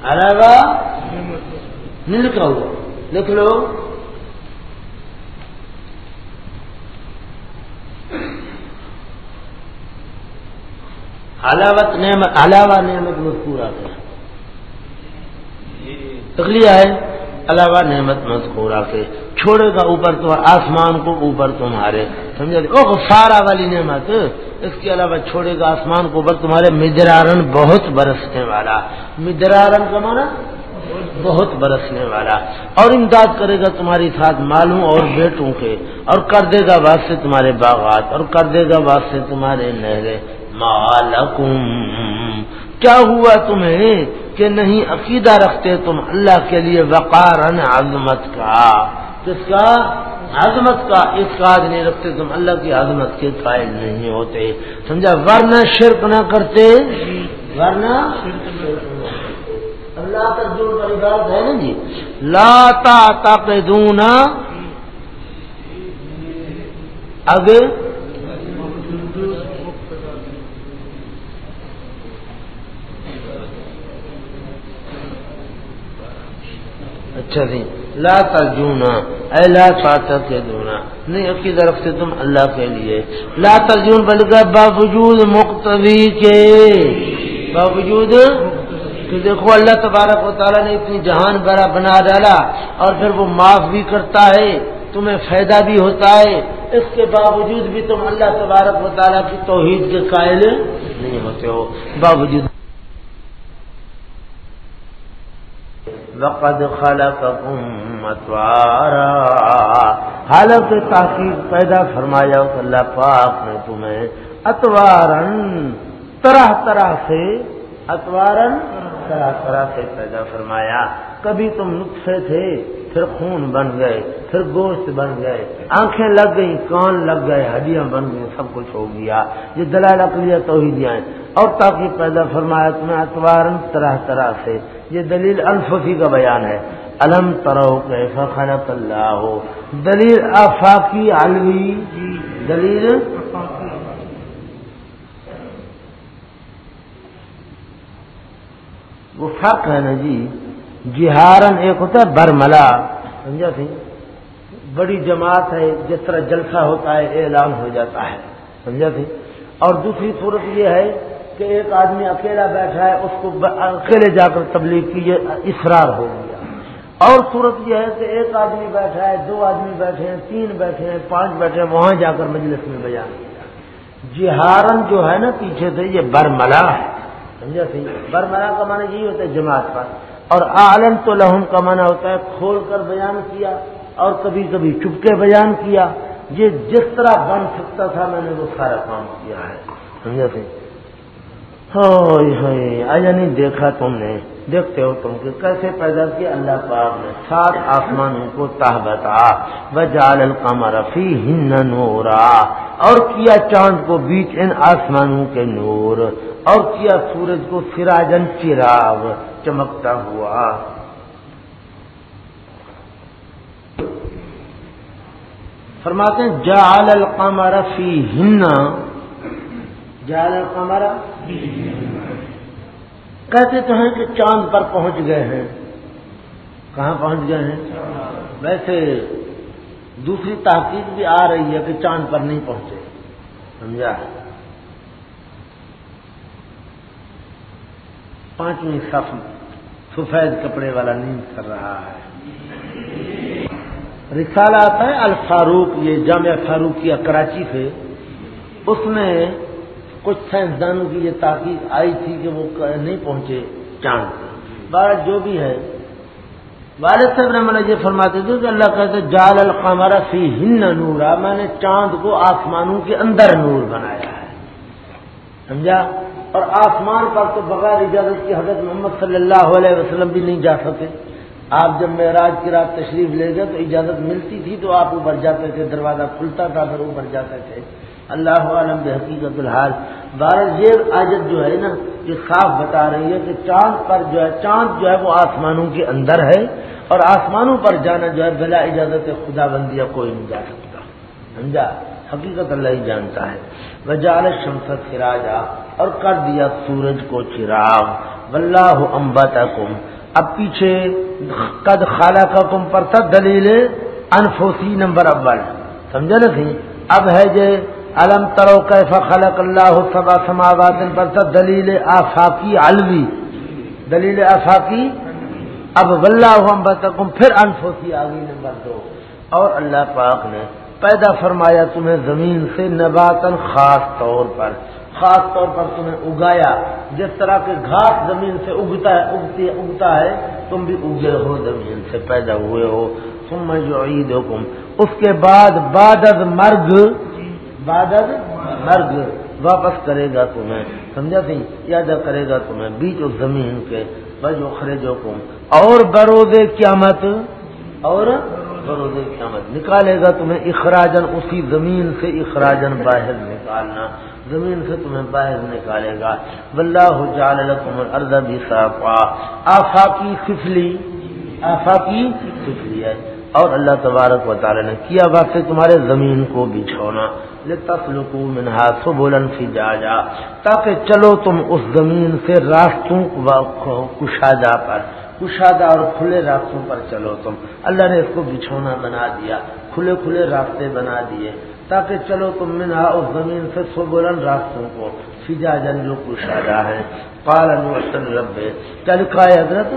علاوہ نہیں لکھا ہوا۔ لکھ لو۔ علاوت نعمت علاوہ نعمت مذکورہ کے۔ تکلیہ ہے۔ علاوہ نعمت مذکورہ کے چھوڑے گا اوپر تو آسمان کو، اوپر تمہارے۔ سمجھا او سارا والی نعمت۔ اس کے علاوہ چھوڑے گا آسمان کو، اوپر تمہارے۔ مدرارن بہت برسنے والا۔ مدرارن کا مانا بہت برسنے والا۔ اور امداد کرے گا تمہاری ساتھ معلوم اور بیٹوں کے۔ اور کر دے گا واسطے تمہارے باغات۔ اور کر دے گا واسطے تمہارے نہرے مالکم۔ کیا ہوا تمہیں؟ کہ نہیں عقیدہ رکھتے تم اللہ کے لیے وقار عظمت کا۔ کس کا عظمت کا اعتقاد نہیں رکھتے تم اللہ کی عظمت کے قائل نہیں ہوتے۔ سمجھا؟ ورنہ شرک نہ کرتے۔ ورنہ اللہ تک جو عبادت ہے نا جی۔ لاتا تاک دونا اچھا لا ترجونا، اے لا فاتح کے دونا۔ نہیں کی طرف سے تم اللہ کے لیے۔ لا ترجون، بلکہ باوجود مقتوی کے۔ باوجود کہ دیکھو، اللہ تبارک و تعالیٰ نے اتنی جہان بڑا بنا ڈالا اور پھر وہ معاف بھی کرتا ہے، تمہیں فائدہ بھی ہوتا ہے۔ اس کے باوجود بھی تم اللہ تبارک و تعالیٰ کی توحید کے قائل نہیں ہوتے ہو۔ باوجود وقد خلقكم متوارا حالانکہ تاکید پیدا فرمایا اللہ پاک نے تمہیں اتوارن، طرح طرح سے، اتوارن، طرح طرح سے پیدا فرمایا۔ کبھی تم نقصے تھے، پھر خون بن گئے، پھر گوشت بن گئے، آنکھیں لگ گئی کان لگ گئے، ہڈیاں بن گئی سب کچھ ہو گیا۔ یہ دلال اقلیہ تو ہی دیا اور تاکہ پیدا فرمایا تمہیں اتوارن، طرح طرح سے۔ یہ دلیل الفی کا بیان ہے۔ الم ترو خلق اللہ؟ دلیل آفاقی علوی دلیل؟ وہ فرق ہے نا جی۔ جہارن ایک ہوتا ہے برملا۔ سمجھا سی بڑی جماعت ہے، جس طرح جلسہ ہوتا ہے، اعلان ہو جاتا ہے۔ سمجھا سی اور دوسری صورت یہ ہے کہ ایک آدمی اکیلا بیٹھا ہے، اس کو اکیلے جا کر تبلیغ کی، یہ اسرار ہو گیا۔ اور صورت یہ ہے کہ ایک آدمی بیٹھا ہے، دو آدمی بیٹھے ہیں، تین بیٹھے ہیں، پانچ بیٹھے ہیں، وہاں جا کر مجلس میں بیان کیا۔ جہارن جو ہے نا پیچھے سے، یہ برملا ہے۔ سمجھا سی برملا کا معنی یہی ہوتا ہے جماعت پر۔ اور عالم تو لہم کا معنی ہوتا ہے کھول کر بیان کیا اور کبھی کبھی چپکے بیان کیا۔ یہ جس طرح بن سکتا تھا، میں نے وہ سارا کام کیا ہے۔ سمجھا سی آیا نہیں دیکھا تم نے؟ دیکھتے ہو تم کہ کیسے پیدا کیا اللہ پاک نے؟ سات آسمانوں کو تحبتا وجال القمر فی ہن نورا، اور کیا چاند کو بیچ ان آسمانوں کے نور، اور کیا سورج کو سراجن چراغ چمکتا ہوا۔ فرماتے ہیں جال القمر فی ہن جال القمر کہتے تو ہیں کہ چاند پر پہنچ گئے ہیں۔ کہاں پہنچ گئے ہیں؟ ویسے دوسری تحقیق بھی آ رہی ہے کہ چاند پر نہیں پہنچے۔ سمجھا؟ پانچویں صف سفید کپڑے والا نیند کر رہا ہے۔ رسالہ آتا ہے الفاروق، یہ جامعہ فاروقیہ کراچی سے۔ اس میں کچھ سائنسدانوں کی یہ تحقیق آئی تھی کہ وہ نہیں پہنچے چاند بارہ جو بھی ہے، والد صاحب نے مجھے یہ فرماتے تھے کہ اللہ کہتے جال القمر فی ہن نورا، میں نے چاند کو آسمانوں کے اندر نور بنایا ہے۔ سمجھا؟ اور آسمان پر تو بغیر اجازت کی حضرت محمد صلی اللہ علیہ وسلم بھی نہیں جا سکتے آپ جب معراج کی رات تشریف لے گئے تو اجازت ملتی تھی تو آپ اوپر جاتے تھے دروازہ کھلتا تھا، پھر اوپر جاتے تھے اللہ عالم بے حقیقت الحال۔ بارہ یہ آجت جو ہے نا، یہ صاف بتا رہی ہے کہ چاند پر جو ہے، چاند جو ہے وہ آسمانوں کے اندر ہے اور آسمانوں پر جانا جو ہے، بلا اجازت خدا بندیا کوئی نہیں جا سکتا۔ سمجھا؟ حقیقت اللہ ہی جانتا ہے۔ وجال شمست سراجا، اور کر دیا سورج کو چراغ۔ واللہ امبت اب پیچھے، قد خالہ کا کم پر تھا دلیل انفوسی نمبر اول۔ سمجھا نا سی اب ہے جو علم ترو کیف خلق اللہ سبا سماوات پر دلیل آفاقی علوی. دلیل آفاقی اب ولہ بتکم پھر انفوسی آ گئی نمبر دو. اور اللہ پاک نے پیدا فرمایا تمہیں زمین سے نباتن خاص طور پر، خاص طور پر تمہیں اگایا. جس طرح کے گھاس زمین سے اگتا ہے، اگتی اگتا ہے، تم بھی اگے ہو زمین سے پیدا ہوئے ہو. تم میں جو عید اس کے بعد بادد مرگ بادد مرگ واپس کرے گا تمہیں، سمجھا سی یاد کرے گا تمہیں، بیچ اس زمین کے بجو خریجو کم اور بروز قیامت، اور بروز قیامت۔ نکالے گا تمہیں اخراجن اسی زمین سے اخراجن باہر نکالنا۔ زمین سے تمہیں باہر نکالے گا۔ واللہ جعل لکم الارض بساقا آفاقی سفلی آفاقی سفلی ہے۔ اور اللہ تبارک و تعالی نے کیا واسطے تمہارے زمین کو بچھونا۔ لتسلکو منہا سبولن فی جا جا تاکہ چلو تم اس زمین سے راستوں کشادہ پر کشادہ اور کھلے راستوں پر چلو تم۔ اللہ نے اس کو بچھونا بنا دیا۔ کھلے کھلے راستے بنا دیے۔ تاکہ چلو تم منا اس زمین سے سو بلند راستوں کو۔ فجا جن جو کشادہ ہے پالن وسن رب کیا لکھا ہے حضرت؟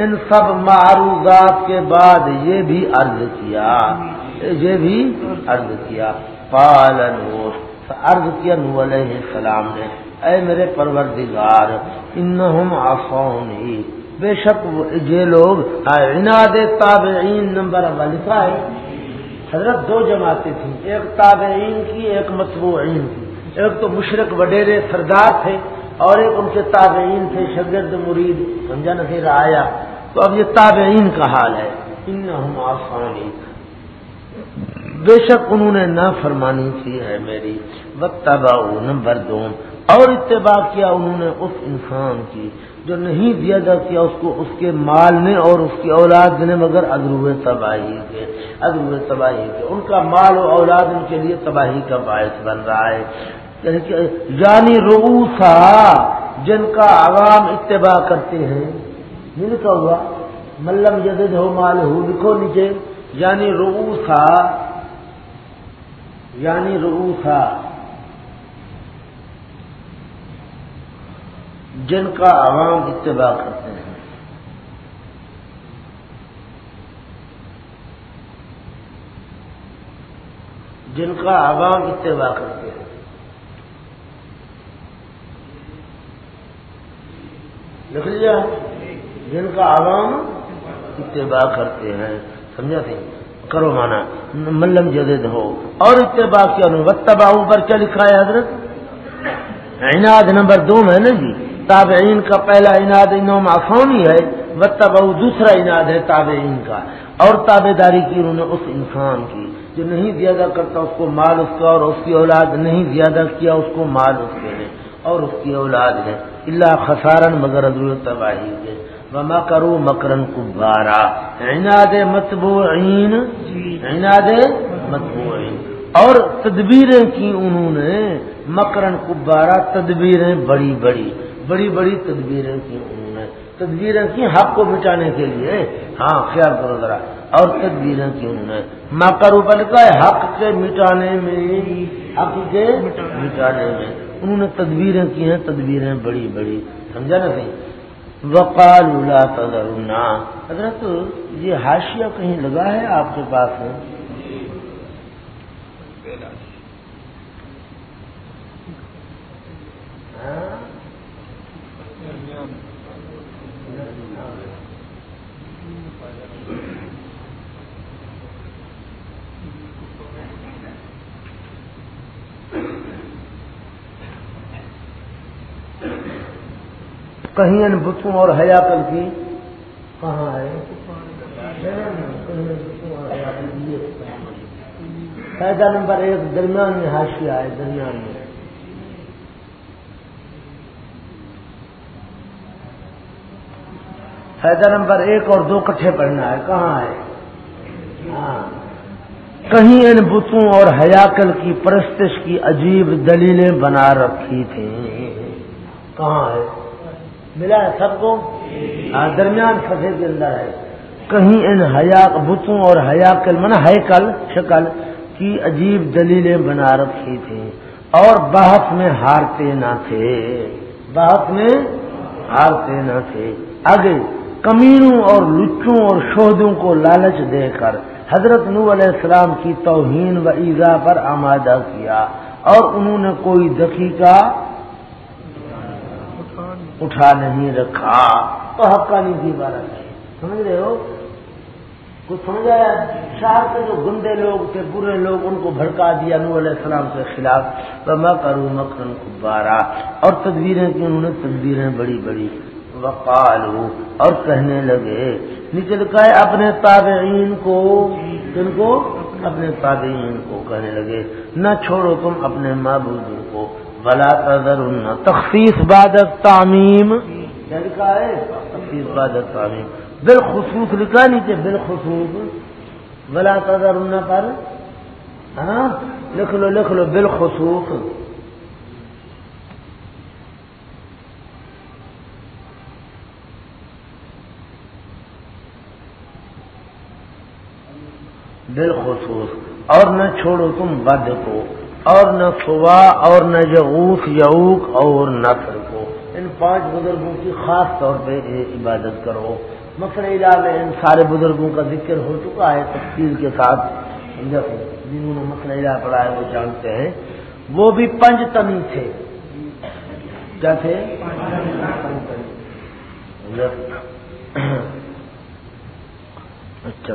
ان سب معروضات کے بعد یہ بھی عرض کیا، یہ بھی عرض کیا۔ پالن عرض کیا نو علیہ السلام نے، اے میرے پروردگار، انہم عصونی۔ بے شک یہ لوگ عناد تابعین نمبر لکھا ہے۔ حضرت دو جماعتیں تھیں، ایک تابعین کی، ایک مطبوعین کی۔ ایک تو مشرق وڈیرے سردار تھے اور ایک ان کے تابعین تھے شگرد مرید۔ سمجھا نہیں آیا تو اب یہ تابعین کا حال ہے۔ ان آسانی بے شک انہوں نے نہ فرمانی کی ہے میری۔ بتبا نمبر دو اور اتباع کیا انہوں نے اس انسان کی جو نہیں دیا جا کیا اس کو اس کے مال نے اور اس کی اولاد نے مگر ادرو تباہی کے۔ ادرو تباہی کے۔ ان کا مال و اولاد ان کے لیے تباہی کا باعث بن رہا ہے۔ یعنی, یعنی روسا جن کا عوام اتباع کرتے ہیں۔ یہ لکھا ہوا ملم جدید ہو مال ہو لکھو نیچے یعنی روسا یعنی روسا جن کا عوام اتباع کرتے ہیں۔ جن کا عوام اتباع کرتے ہیں۔ لکھ لیا؟ جن کا عوام اتباع کرتے ہیں، سمجھا سی کرو مانا ملم جدید ہو۔ اور اتباع کیا وتبا پر کیا لکھا ہے حضرت؟ عناد نمبر دو میں نا جی؟ تابعین کا پہلا اناد انعام آسانی ہے بتب دوسرا اناد ہے تابعین کا۔ اور تابے داری کی انہوں نے اس انسان کی، جو نہیں زیادہ کرتا اس کو مال اس کا اور اس کی اولاد، نہیں زیادہ کیا اس کو مال اس کے لے اور اس کی اولاد ہے۔ اللہ خسارن، مگر ضرورت تباہی کے۔ وما کرو مکرن کبارا. عناد متبو عناد متبو اور تدبیریں کی انہوں نے. مکرن کبارا تدبیریں بڑی بڑی. بڑی بڑی تدبیریں کی انہوں نے. تدبیریں کی حق کو مٹانے کے لیے. ہاں خیال کرو ذرا. اور تدبیریں کی انہوں نے. ماں کا کا حق کے مٹانے میں. حق کے مٹانے میں. انہوں نے تدبیریں کی ہیں، تدبیریں بڑی بڑی. سمجھا نا سی وقال تذرنا۔ حضرت یہ حاشیہ کہیں لگا ہے آپ کے پاس؟ میں کہیں ان بتوں اور حیا کل کی؟ کہاں ہے؟ فائدہ نمبر ایک، درمیان میں حاشیہ ہے، درمیان میں۔ فائدہ نمبر ایک اور دو کٹھے پڑھنا ہے، کہاں ہے؟ ہاں۔ کہیں ان بتوں اور حیاکل کی پرستش کی عجیب دلیلیں بنا رکھی تھیں۔ کہاں ہے؟ ملا ہے سب کو؟ درمیان فصل کے اندر ہے کہیں ان حیا بتوں اور حیا کل من کل، شکل، کی عجیب دلیلیں بنا رکھی تھی اور بحث میں ہارتے نہ تھے۔ بحث میں ہارتے نہ تھے۔ آگے، کمینوں اور لچوں اور شہدوں کو لالچ دے کر حضرت نو علیہ السلام کی توہین و ایزا پر آمادہ کیا اور انہوں نے کوئی دقیقہ اٹھا نہیں رکھا، تو حق کا نہیں بارہ سمجھ رہے ہو؟ کچھ سمجھ آیا شہر کے جو گندے لوگ تھے، برے لوگ، ان کو بھڑکا دیا نو علیہ السلام کے خلاف۔ میں کروں مکھن کبارا اور تدبیریں کی، انہوں نے تدبیریں بڑی بڑی۔ وقالو اور کہنے لگے نچل کا اپنے تابعین کو، کن کو؟ اپنے تابعین کو کہنے لگے۔ نہ چھوڑو تم اپنے معبودوں کو۔ بلا تذر تخصیص بادت تعمیم لکھا ہے؟ تخصیص بادت تعمیم بالخصوص لکھا نیچے بالخصوص. بلا تذر پر. ہاں؟ لکھ لو لکھ لو بالخصوص. بالخصوص. اور نہ چھوڑو تم بد کو. اور نہ صبح اور نہ یغوف یعوق اور نفر کو ان پانچ بزرگوں کی خاص طور پہ عبادت کرو۔ مسئلہ میں ان سارے بزرگوں کا ذکر ہو چکا ہے تفصیل کے ساتھ۔ جنہوں نے مسئلہ علا پڑھا ہے، وہ جانتے ہیں۔ وہ بھی پنج تمی تھے۔ کیا تھے؟ اچھا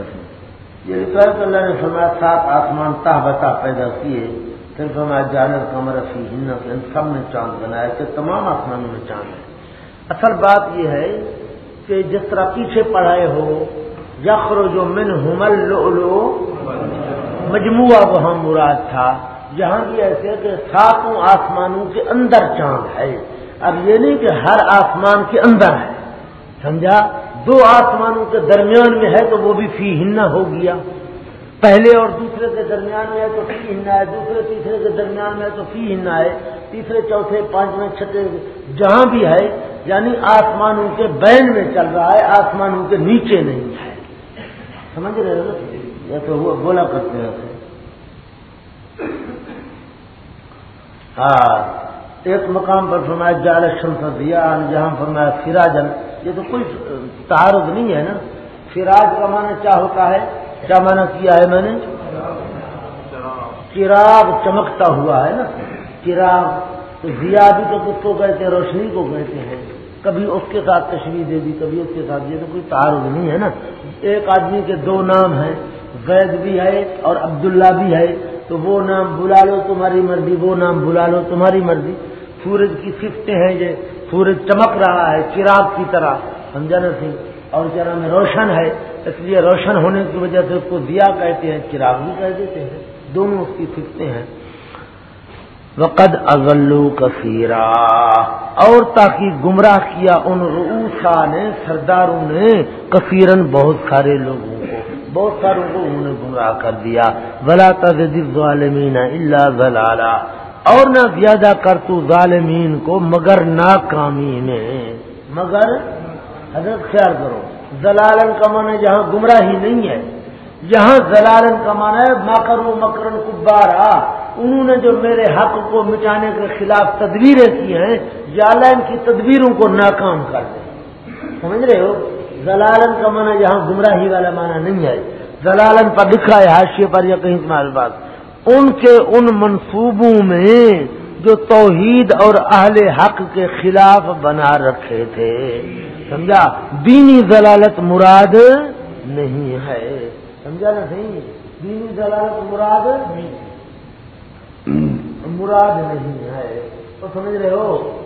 یہ رسوائے اللہ نے فرمایا، سات آسمان تہ بتا پیدا کیے۔ پھر فرمایا جانر کمر فی ہن ان سب نے چاند بنایا کہ تمام آسمانوں میں چاند ہے۔ اصل بات یہ ہے کہ جس طرح پیچھے پڑھائے ہو یخر جو من حمل لو مجموعہ وہاں مراد تھا۔ یہاں بھی ایسے کہ ساتوں آسمانوں کے اندر چاند ہے۔ اب یہ نہیں کہ ہر آسمان کے اندر ہے۔ سمجھا؟ دو آسمانوں کے درمیان میں ہے تو وہ بھی فی ہننا ہو گیا۔ پہلے اور دوسرے کے درمیان میں ہے تو فی ہننا ہے، دوسرے، تیسرے کے درمیان میں ہے تو فی ہننا ہے، تیسرے، چوتھے، پانچویں، چھٹے، جہاں بھی ہے یعنی آسمانوں کے بین میں چل رہا ہے آسمانوں کے نیچے نہیں ہے۔ سمجھ رہے ہو یہ تو وہ بولا کرتے ہیں۔ ہاں ایک مقام پر فرمایا جال شمس دیا جہاں فرمایا سراجن یہ تو کوئی تعارف نہیں ہے نا۔ فراج کا معنی کیا ہوتا ہے؟ کیا معنی کیا ہے میں نے؟ چراغ چمکتا ہوا ہے نا۔ چراغ تو ضیا بھی تو کس کو کہتے ہیں؟ روشنی کو کہتے ہیں۔ کبھی اس کے ساتھ تشریح دے دی، کبھی اس کے ساتھ۔ یہ تو کوئی تعارف نہیں ہے نا۔ ایک آدمی کے دو نام ہیں وید بھی ہے اور عبداللہ بھی ہے۔ تو وہ نام بلا لو تمہاری مرضی، وہ نام بلا لو تمہاری مرضی۔ سورج کی سفتیں ہیں یہ۔ سورج چمک رہا ہے، چراغ کی طرح۔ سمجھا نا سی؟ اور چرا میں روشن ہے۔ اس لیے روشن ہونے کی وجہ سے اس کو دیا کہتے ہیں، چراغ بھی کہہ دیتے ہیں۔ دونوں اس کی سکتے ہیں۔ وقد اغلو کثیرا اور تاکہ گمراہ کیا ان روسا نے، سرداروں نے؟ کثیرن بہت سارے لوگوں کو۔ بہت ساروں کو انہوں نے گمراہ کر دیا۔ بلا ظالمین اللہ ضلع اور نہ زیادہ کر تو ظالمین کو مگر ناکامی میں مگر حضرت خیال کرو۔ زلالن کا معنی جہاں گمراہی نہیں ہے۔ جہاں زلالن کا معنی ہے مکرو مکرن کبارا۔ انہوں نے جو میرے حق کو مٹانے کے خلاف تدبیریں کی ہیں، یا ان کی تدبیروں کو ناکام کر دیں۔ سمجھ رہے ہو؟ زلالن کا معنی جہاں گمراہی والا معنی نہیں ہے۔ زلالن پر لکھا ہے، حاشیے پر یا کہیں تمہارے پاس ان کے ان منصوبوں میں جو توحید اور اہل حق کے خلاف بنا رکھے تھے۔ سمجھا؟ دینی ضلالت مراد نہیں ہے۔ سمجھا نا صحیح؟ دینی ضلالت مراد نہیں مراد نہیں ہے۔ تو سمجھ رہے ہو؟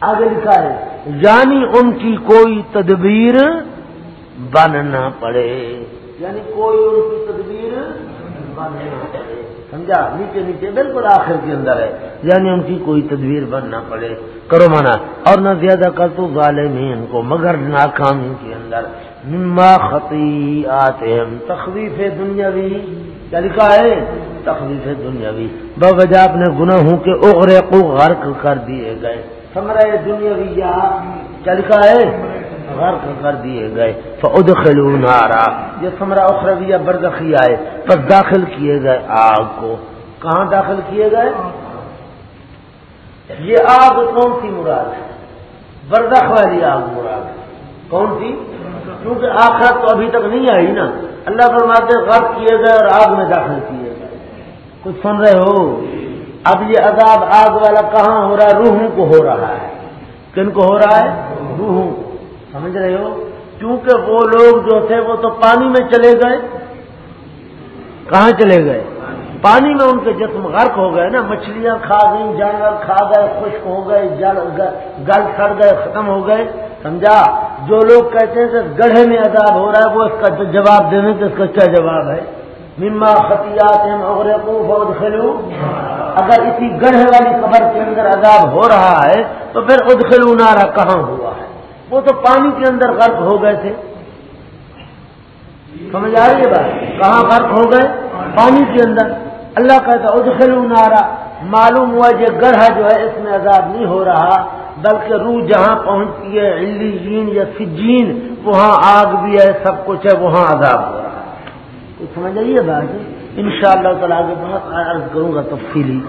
آگے لکھا ہے یعنی ان کی کوئی تدبیر بننا پڑے۔ یعنی کوئی ان کی تدبیر بننا پڑے۔ سمجھا؟ نیچے نیچے بالکل آخر کے اندر ہے۔ یعنی ان کی کوئی تدبیر بننا پڑے۔ کرو منا اور نہ زیادہ کر تو ظالمین کو، مگر ناکامی کے اندر۔ مما خطی آتے ہم تخویف دنیاوی۔ کیا لکھا ہے؟ تخویف دنیاوی۔ بجا اپنے گناہوں کے اغرے کو غرق کر دیے گئے۔ سمرے دنیاوی کیا لکھا ہے؟ غرق کر دیے گئے۔ فد نارا۔ یہ سمرا اخرویہ بردخی آئے۔ پر داخل کیے گئے آگ کو۔ کہاں داخل کیے گئے؟ یہ آگ کون سی مراد ہے؟ بردخ والی آگ مراد ہے۔ کون سی؟ کیونکہ آخرت تو ابھی تک نہیں آئی نا۔ اللہ فرماتے غرق کیے گئے اور آگ میں داخل کیے گئے۔ کچھ سن رہے ہو؟ اب یہ عذاب آگ والا کہاں ہو رہا ہے؟ روحوں کو ہو رہا ہے۔ کن کو ہو رہا ہے؟ روحوں سمجھ رہے ہو؟ کیونکہ وہ لوگ جو تھے وہ تو پانی میں چلے گئے۔ کہاں چلے گئے؟ پانی میں ان کے جسم غرق ہو گئے نا۔ مچھلیاں کھا گئیں، جانور کھا گئے، خشک ہو گئے جل گل سڑ گئے، ختم ہو گئے۔ سمجھا؟ جو لوگ کہتے ہیں کہ گڑھے میں عذاب ہو رہا ہے، وہ اس کا جواب دینے کے اس کا کیا جواب ہے؟ مما خطیات فوج خلو اگر اسی گڑھے والی قبر کے اندر عذاب ہو رہا ہے، تو پھر ادخلو نارا کہاں ہوا ہے؟ وہ تو پانی کے اندر غرق ہو گئے تھے۔ سمجھ آ رہی ہے بات؟ کہاں غرق ہو گئے؟ پانی کے اندر۔ اللہ کہتا ادخلو نارا معلوم ہوا یہ گڑھا جو ہے، اس میں عذاب نہیں ہو رہا، بلکہ روح جہاں پہنچتی ہے علی یا سجین، وہاں آگ بھی ہے، سب کچھ ہے، وہاں عذاب ہو رہا ہے۔ کچھ سمجھ آئیے بات؟ ان شاء اللہ تعالیٰ آگے بہت عرض کروں گا تفصیلی۔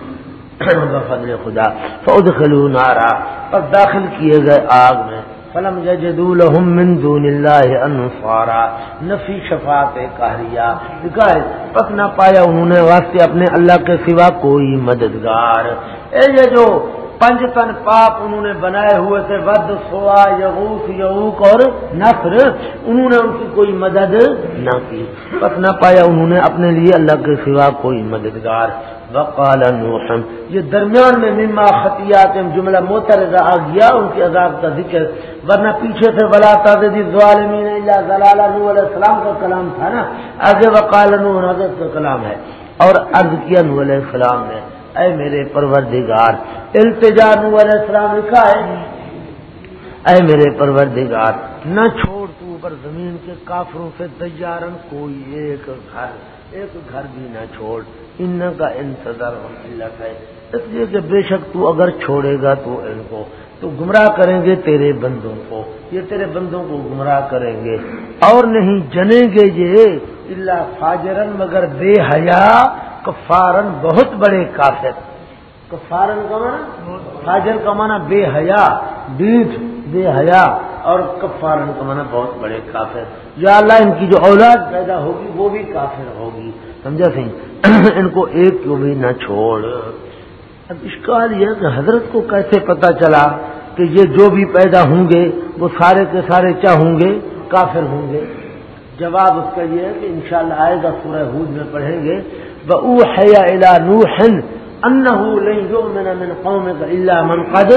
فضل خدا۔ فوج خلو نارا پر داخل کیے گئے آگ میں۔ فلم یجدو لهم من دون اللہ انصارا، نفی شفاعت قہریہ۔ دکھائے پس نہ پایا انہوں نے واسطے اپنے اللہ کے سوا کوئی مددگار۔ اے یہ جو پنج تن پاپ انہوں نے بنائے ہوئے تھے، ود سوا یغوث یعوق اور نصر۔ انہوں نے ان کی کوئی مدد نہ کی۔ پس نہ پایا انہوں نے اپنے لیے اللہ کے سوا کوئی مددگار۔ وقال نوحم یہ درمیان میں مما خطیات جملہ موتر آ گیا، ان کے عذاب کا ذکر، ورنہ پیچھے سے بلا تعدادی ظالمین اللہ ضلال نو علیہ السلام کا کلام تھا نا، آگے وقال نو حضرت کا کلام ہے، اور عرض کیا نو علیہ السلام نے، اے میرے پروردگار، التجا نو علیہ السلام لکھا ہے، اے میرے پروردگار، نہ چھوڑ تو اوپر زمین کے کافروں سے تجارن کوئی ایک گھر۔ ایک گھر بھی نہ چھوڑ ان کا انتظار ہے۔ اس لیے کہ بے شک تو اگر چھوڑے گا تو ان کو، تو گمراہ کریں گے تیرے بندوں کو۔ یہ تیرے بندوں کو گمراہ کریں گے۔ اور نہیں جنیں گے یہ اللہ فاجرن، مگر بے حیا، کفارن، بہت بڑے کافر۔ کفارن کا مانا فاجر کا مانا بے حیا بیٹ بے حیا۔ اور کفارن کا مانا بہت بڑے کافر یا اللہ، ان کی جو اولاد پیدا ہوگی، وہ بھی کافر ہوگی۔ سمجھا سی ان کو ایک کیوں بھی نہ چھوڑ۔ اب اشکال یہ کہ حضرت کو کیسے پتا چلا کہ یہ جو بھی پیدا ہوں گے، وہ سارے کے سارے کیا ہوں گے؟ کافر ہوں گے۔ جواب اس کا یہ ہے کہ انشاءاللہ شاء آئے گا سورہ حود میں پڑھیں گے۔ بو حیا الا نوحن ان من قوم اللہ من قد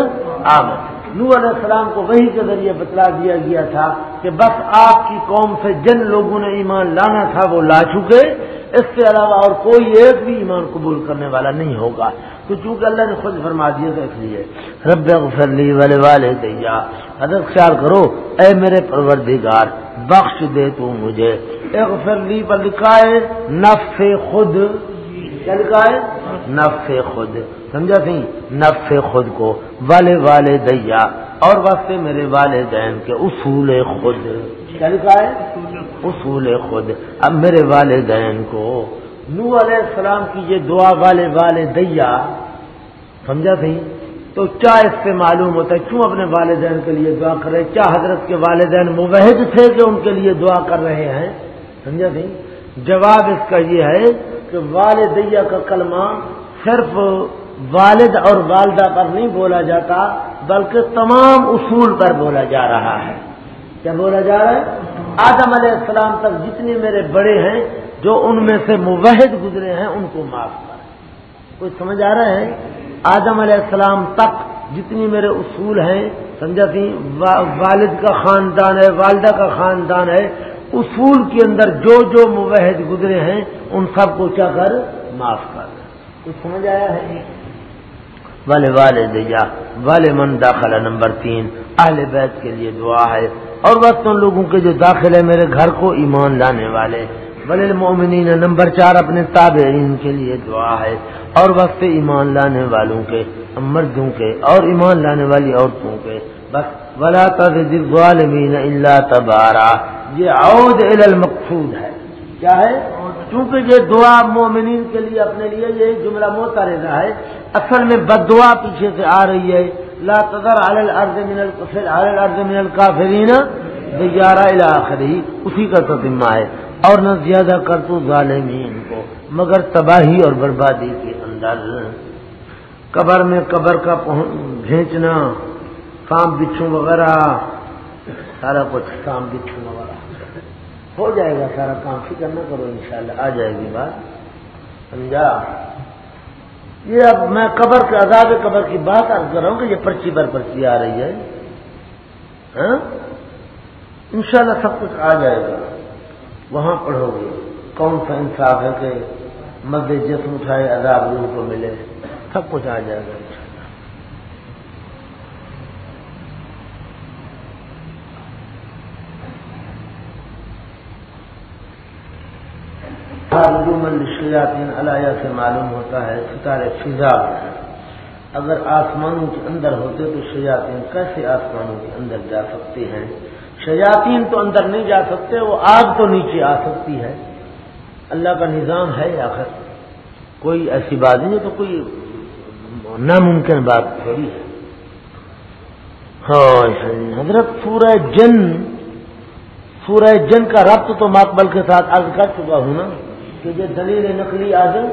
آمد نو علیہ السلام کو وہی کے ذریعے بتلا دیا گیا تھا کہ بس آپ کی قوم سے جن لوگوں نے ایمان لانا تھا وہ لا چکے۔ اس کے علاوہ اور کوئی ایک بھی ایمان قبول کرنے والا نہیں ہوگا۔ تو چونکہ اللہ نے خود فرما دیا تو اس لیے۔ رب غفرلی والے والے دیا حضرت خیال کرو، اے میرے پروردگار، بخش دے تو مجھے۔ اغفرلی پر لکھا ہے نف خود۔ کیا لکھا ہے؟ نف خود۔ سمجھا سی نف خود کو، والے والے دیا اور وقت میرے والدین کے اصول خود۔ کیا لکھا ہے؟ اصول خود۔ اب میرے والدین کو نو علیہ السلام کی یہ دعا والے والے دیا سمجھا سی تو کیا اس سے معلوم ہوتا ہے؟ کیوں اپنے والدین کے لیے دعا کر رہے کیا حضرت کے والدین موحد تھے کہ ان کے لیے دعا کر رہے ہیں؟ سمجھا سی جواب اس کا یہ ہے کہ والدیا کا کلمہ صرف والد اور والدہ پر نہیں بولا جاتا، بلکہ تمام اصول پر بولا جا رہا ہے۔ کیا بولا جا رہا ہے؟ آدم علیہ السلام تک جتنے میرے بڑے ہیں، جو ان میں سے موحد گزرے ہیں، ان کو معاف کر۔ کچھ سمجھ آ رہا ہے؟ آدم علیہ السلام تک جتنی میرے اصول ہیں، سمجھا سی والد کا خاندان ہے، والدہ کا خاندان ہے، اصول کے اندر جو جو موحد گزرے ہیں، ان سب کو کیا کر؟ معاف کر۔ کچھ سمجھ آیا ہے؟ والے والے دیا من داخلہ نمبر تین۔ اہل بیت کے لیے دعا ہے۔ اور وقت ان لوگوں کے جو داخل ہے میرے گھر کو ایمان لانے والے۔ بل المومنین نمبر چار اپنے تابعین کے لیے دعا ہے۔ اور وقت ایمان لانے والوں کے، مردوں کے، اور ایمان لانے والی عورتوں کے۔ بس، ولا ظالمین اللہ تبارا۔ یہ عود المقصود ہے۔ کیا ہے؟ چونکہ یہ دعا مومنین کے لیے اپنے لیے یہ جملہ موتا رہا ہے، اصل میں بد دعا پیچھے سے آ رہی ہے۔ لا تذر على الارض من الكفر على الارض من الكافرين گیارہ آخری اسی کا تتمہ ہے۔ اور نہ زیادہ کر تو ظالمین کو۔ مگر تباہی اور بربادی کے اندر۔ قبر میں قبر کا بھیجنا، کام بچھو وغیرہ، سارا کچھ کام بچھو وغیرہ۔ ہو جائے گا سارا کام، فکر نہ کرو انشاءاللہ، آ جائے گی بات۔ سمجھا؟ یہ اب میں قبر کے عذاب قبر کی بات اب کر رہا ہوں کہ یہ پرچی پر پرچی آ رہی ہے۔ ہاں؟ انشاءاللہ سب کچھ آ جائے گا۔ وہاں پڑھو گے۔ کون سا انصاف ہے کہ مد جسم اٹھائے عذاب روح کو ملے؟ سب کچھ آ جائے گا۔ شیاتین علیہ سے معلوم ہوتا ہے، ستارے فضا اگر آسمانوں کے اندر ہوتے تو شیاتین کیسے آسمانوں کے اندر جا سکتے ہیں؟ شیاتین تو اندر نہیں جا سکتے، وہ آگ تو نیچے آ سکتی ہے۔ اللہ کا نظام ہے آخر۔ کوئی ایسی بات نہیں تو کوئی ناممکن بات تھوڑی ہے۔ حضرت سورہ جن سورہ جن کا ربط تو مقبل کے ساتھ عرض کر چکا ہوں نا۔ کہ یہ دلیل نقلی آزم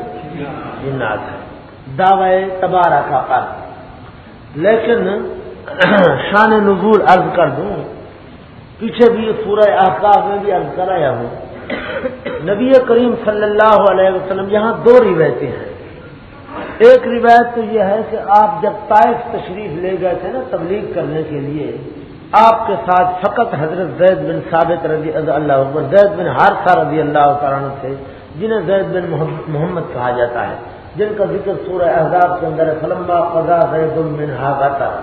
جنات ہے۔ دعوی تبارہ کا قرض لیکن شان نزول عرض کر دوں، پیچھے بھی سورہ آفتاب میں بھی عرض کرایا ہوں۔ نبی کریم صلی اللہ علیہ وسلم یہاں دو روایتیں ہیں۔ ایک روایت تو یہ ہے کہ آپ جب طائف تشریف لے گئے تھے نا تبلیغ کرنے کے لیے، آپ کے ساتھ فقط حضرت زید بن ثابت رضی اللہ زید بن ہارثہ رضی اللہ تعالیٰ تھے۔ جنہیں زید بن محمد کہا جاتا ہے، جن کا ذکر سورہ احزاب کے اندر فلمبا قضا زید بن ہاگاتا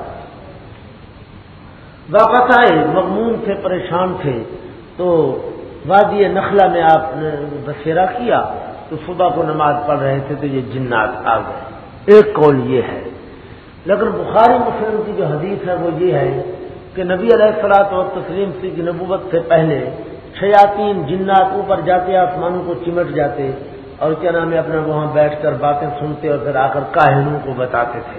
واپس آئے مغمون تھے، پریشان تھے۔ تو وادی نخلا میں آپ نے بسیرا کیا، تو صبح کو نماز پڑھ رہے تھے، تو یہ جنات آ گئے۔ ایک قول یہ ہے۔ لیکن بخاری مسلم کی جو حدیث ہے، وہ یہ ہے کہ نبی علیہ السلاط و تسلیم سی کی نبوت سے پہلے شیاتین جنات اوپر جاتے آسمانوں کو چمٹ جاتے اور کیا نام ہے، اپنا وہاں بیٹھ کر باتیں سنتے اور پھر آ کر کاہنوں کو بتاتے تھے۔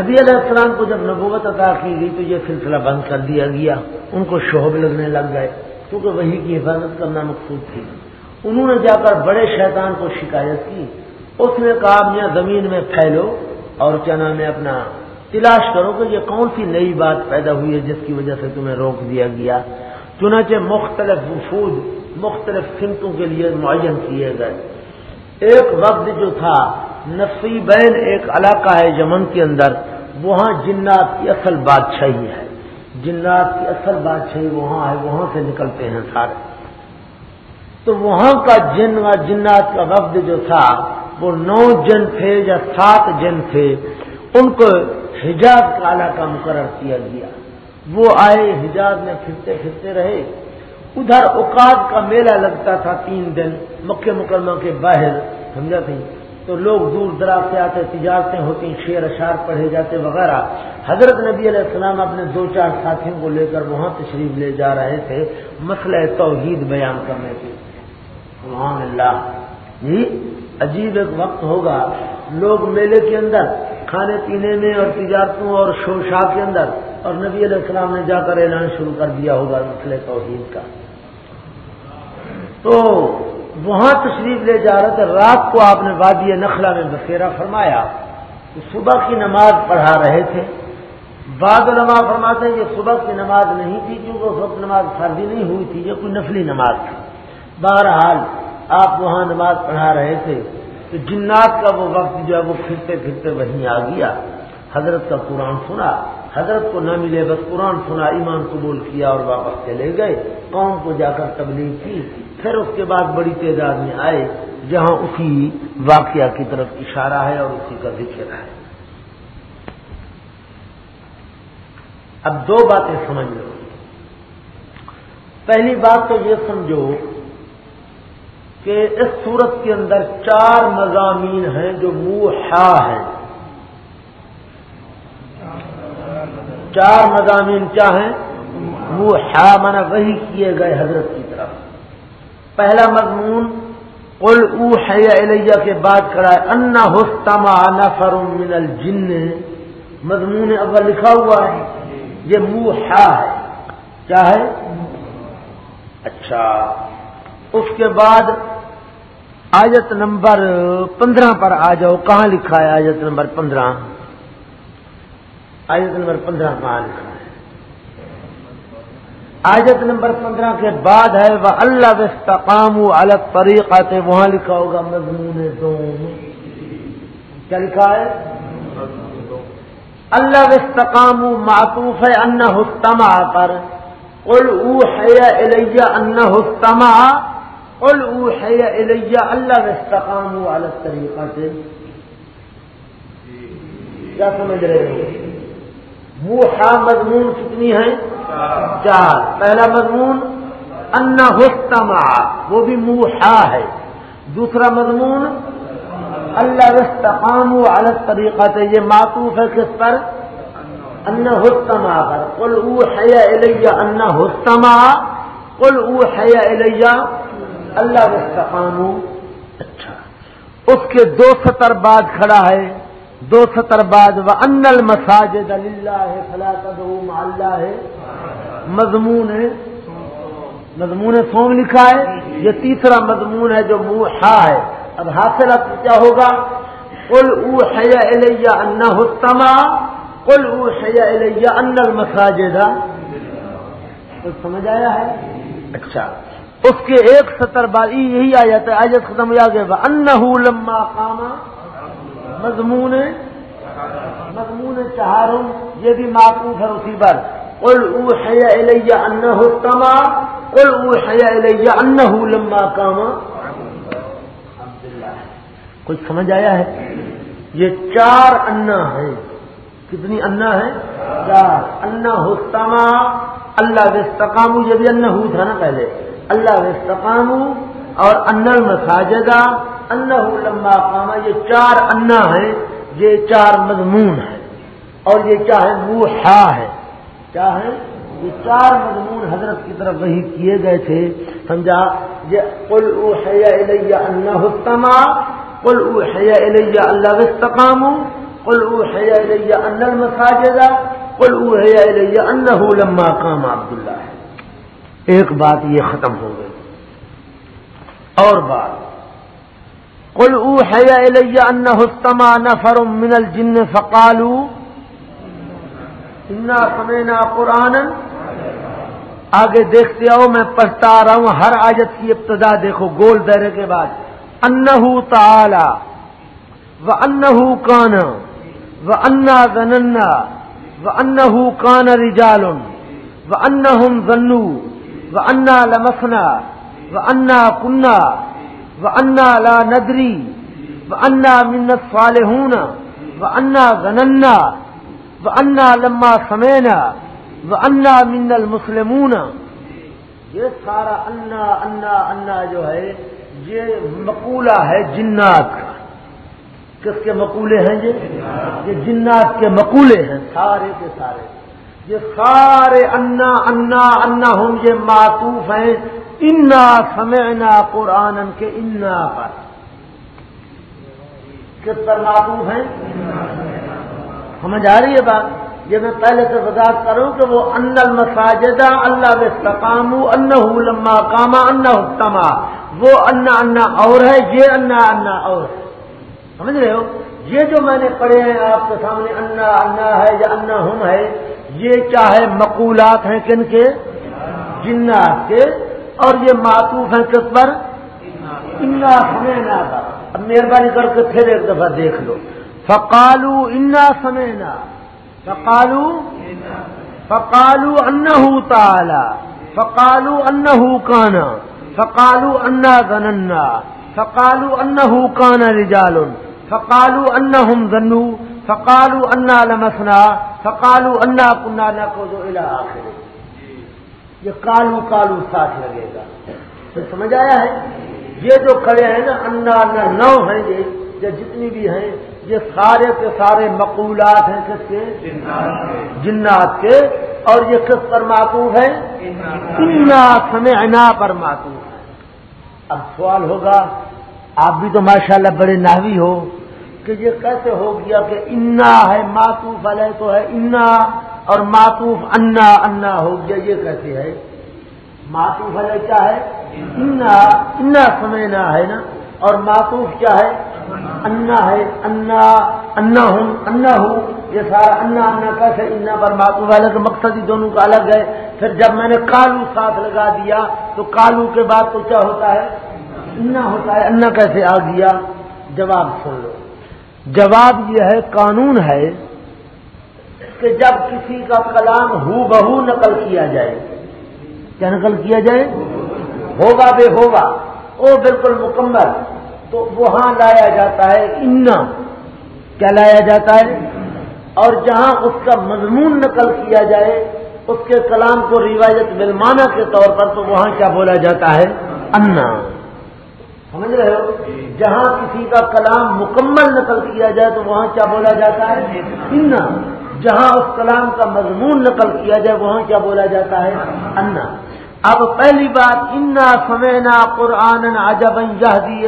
نبی علیہ السلام کو جب نبوت عطا کی گئی تو یہ سلسلہ بند کر دیا گیا۔ ان کو شوب لگنے لگ گئے، کیونکہ وہی کی حفاظت کرنا مقصود تھی۔ انہوں نے جا کر بڑے شیطان کو شکایت کی۔ اس نے کہا میاں زمین میں پھیلو۔ اور کیا نام ہے، اپنا تلاش کرو کہ یہ کون سی نئی بات پیدا ہوئی ہے جس کی وجہ سے تمہیں روک دیا گیا۔ چنانچہ مختلف وفود، مختلف سمتوں کے لیے معین کیے گئے۔ ایک وقت جو تھا، نصیبین ایک علاقہ ہے یمن کے اندر، وہاں جنات کی اصل بادشاہی ہے۔ جنات کی اصل بادشاہی وہاں ہے، وہاں سے نکلتے ہیں سارے۔ تو وہاں کا جن و جنات کا وقت جو تھا، وہ نو جن تھے یا سات جن تھے، ان کو حجاز کا علاقہ مقرر کیا گیا۔ وہ آئے، حجاز میں پھرتے پھرتے رہے۔ ادھر اوقات کا میلہ لگتا تھا تین دن، مکہ مکرمہ کے باہر، سمجھا تھی تو لوگ دور دراز سے آتے، تجارتیں ہوتی شیر اشار پڑھے جاتے وغیرہ۔ حضرت نبی علیہ السلام اپنے دو چار ساتھیوں کو لے کر وہاں تشریف لے جا رہے تھے۔ مسئلہ توحید بیان کرنے کے سبحان اللہ۔ جی عجیب ایک وقت ہوگا۔ لوگ میلے کے اندر، کھانے پینے میں اور تجارتوں اور شوشا کے اندر اور نبی علیہ السلام نے جا کر اعلان شروع کر دیا ہوگا مسئلہ توحید کا۔ تو وہاں تشریف لے جا رہے تھے رات کو آپ نے وادی نخلا میں بسیرا فرمایا۔ تو صبح کی نماز پڑھا رہے تھے۔ بعد نماز فرماتے ہیں یہ صبح کی نماز نہیں تھی، کیونکہ اس وقت نماز فرضی نہیں ہوئی تھی، یہ کوئی نفلی نماز تھی۔ بہرحال آپ وہاں نماز پڑھا رہے تھے۔ تو جنات کا وہ وقت جو ہے وہ پھرتے پھرتے وہیں آ گیا۔ حضرت کا قرآن سنا۔ حضرت کو نہ ملے، بس قرآن سنا، ایمان قبول کیا اور واپس چلے گئے۔ قوم کو جا کر تبلیغ کی۔ پھر اس کے بعد بڑی تعداد میں آئے، جہاں اسی واقعہ کی طرف اشارہ ہے اور اسی کا ذکر ہے۔ اب دو باتیں سمجھ لو۔ پہلی بات تو یہ سمجھو کہ اس صورت کے اندر چار مضامین ہیں جو منہ ہیں۔ چار مضامین کیا ہیں؟ وہ مانا وہی کیے گئے حضرت کی طرف۔ پہلا مضمون، قل او ہے کے بعد کرائے انا ہوستما نفر من الجن۔ مضمون اول لکھا ہوا ہے، یہ منہ ہے۔ کیا ہے؟ اچھا۔ اس کے بعد آیت نمبر پندرہ پر آ جاؤ، کہاں لکھا ہے آیت نمبر پندرہ؟ آیت نمبر پندرہ کہاں لکھا ہے۔ آیت نمبر پندرہ کے بعد ہے وہ اللہ وستقام الگ طریقہ سے وہاں لکھا ہوگا، مضمون دوم۔ کیا لکھا ہے؟ اللہ وستقام معطوف ہے ان حتما پر۔ قل اوحی الیہ ان حتما قل اوحی الیہ اللہ وستقام الگ طریقہ سے کیا سمجھ رہے ہو؟ موحا مضمون کتنی ہے چار۔ پہلا مضمون ان حتما وہ بھی موحا ہے۔ دوسرا مضمون، اللہ وستقام الگ طریقہ سے یہ معطوف ہے کس پر؟ ان حتما پر۔ کل او حیا الیہ ان حتما کل او حیا الیہ اللہ وستقام اچھا۔ اس کے دو سطر بعد کھڑا ہے۔ دو سطر بعد و ان المساجد اللہ فلا تدعو اللہ مضمون ہے۔ مضمون سوم لکھا ہے۔ یہ تیسرا مضمون ہے جو منہ ہے۔ اب حاصل اب کیا ہوگا؟ کل او حیا الیہ ان حتما کل او حیا الیہ ان المساجد۔ سمجھ آیا ہے؟ اچھا۔ اس کے ایک سطر بعد یہی آ جاتا ہے آج ختم ہو گیا ان لما کاما مضمون مضمون چہاروں یہ بھی معقوف ہے اسی پر کل او حیا الیہ ان حتما کل او حیا الیہ ان لما کاما کچھ سمجھ آیا ہے؟ یہ چار انا ہے کتنی انا ہے چار۔ انا ہوتما اللہ وستقام یہ بھی انا ہو تھا نا پہلے۔ اللہ وستقام اور ان مساجدہ ان لمبا کاما یہ چار انا ہے یہ چار مضمون ہے اور یہ کیا ہے موحا ہے۔ کیا ہے یہ چار مضمون حضرت کی طرف وہی کیے گئے تھے۔ سمجھا؟ یہ کل اوحیا الیہ ان ہوتما قل اوحي الي الله استقاموا قل اوحي الي ان المساجد، قل اوحي الي انه لما قام عبد الله ایک بات یہ ختم ہو گئی۔ اور بات۔ قل اوحي الي انه استمع نفر من الجن فقالوا انا سمعنا قرانا آگے دیکھتے آؤ، میں پڑھتا آ رہا ہوں۔ ہر آجت کی ابتدا دیکھو، گول دائرے کے بعد۔ انہ تعالی و انہ کان و انا زننا و انہ کان رجال و انہم ظنو و انا لمسنا و انا کنا و انا لا ندری و انا من الصالحون و انا زننا و انا لما سمینا و انا من المسلمون۔ یہ سارا انا انا انا جو ہے، یہ مقولہ ہے جنات کا۔ کس کے مقولے ہیں یہ؟ یہ جنات کے مقولے ہیں، سارے کے سارے۔ یہ سارے انا انا انا ہوں یہ معطوف ہیں انا سمعنا قرآن کے انا پر کس پر معطوف ہیں؟ سمجھ آ رہی ہے بات؟ یہ میں پہلے سے وضاحت کروں کہ وہ ان المساجدہ اللہ وستقام ان لما کاما ان حتما وہ انا انا اور ہے، یہ انا انا اور ہے۔ سمجھ رہے ہو؟ یہ جو میں نے پڑھے ہیں آپ کے سامنے انا انا ہے یا انا ہم ہے، یہ چاہے مقولات ہیں کن کے؟ جنات کے۔ اور یہ معطوف ہیں کس پر؟ انا سمینا اب مہربانی کر کے پھر ایک دفعہ دیکھ لو۔ فقالو انا سمینا فقالو فقالو انہ تعالی فقالو انہ کانا فقالو انا زننا فقالو انہ کانا رجال۔ فقالو انہم ذنو فقالو انا لمسنا۔ فقالو انا کنا نقض الى آخر یہ کالو کالو ساتھ لگے گا۔ تو سمجھ آیا ہے؟ یہ جو کھڑے ہیں نا، انا نہ نو ہیں یہ یا جتنی بھی ہیں، یہ سارے کے سارے مقولات ہیں کس کے؟ جنات کے۔ اور یہ کس پر معقوف ہے انا پر معقوف ہے اب سوال ہوگا، آپ بھی تو ماشاءاللہ بڑے ناوی ہو کہ یہ کیسے ہو گیا کہ انا ہے ماتوف علیہ تو ہے، انا اور معطوف انا انا ہو گیا، یہ کیسے ہے؟ معطوف ہے کیا ہے؟ انا انا سمعنا ہے نا؟ اور معطوف کیا ہے؟ انا ہے، انا انا ہوں انا ہوں یہ سارا انا انا کیسے؟ انا پر معطوف ہے لیکن مقصد ہی دونوں کا الگ ہے۔ پھر جب میں نے کالو ساتھ لگا دیا، تو کالو کے بعد تو کیا ہوتا ہے؟ انا ہوتا ہے۔ انا کیسے آ گیا؟ جواب سن لو۔ جواب یہ ہے، قانون ہے کہ جب کسی کا کلام ہو بہو نقل کیا جائے، کیا نقل کیا جائے؟ ہوگا بے ہوگا وہ بالکل مکمل۔ تو وہاں لایا جاتا ہے انا۔ کیا لایا جاتا ہے؟ اور جہاں اس کا مضمون نقل کیا جائے، اس کے کلام کو روایت ملمانہ کے طور پر تو وہاں کیا بولا جاتا ہے؟ انا۔ سمجھ رہے ہو؟ جہاں کسی کا کلام مکمل نقل کیا جائے تو وہاں کیا بولا جاتا ہے؟ انا۔ جہاں اس کلام کا مضمون نقل کیا جائے وہاں کیا بولا جاتا ہے؟ انا. اب پہلی بات، انا سمینا قرآن عجب جہدی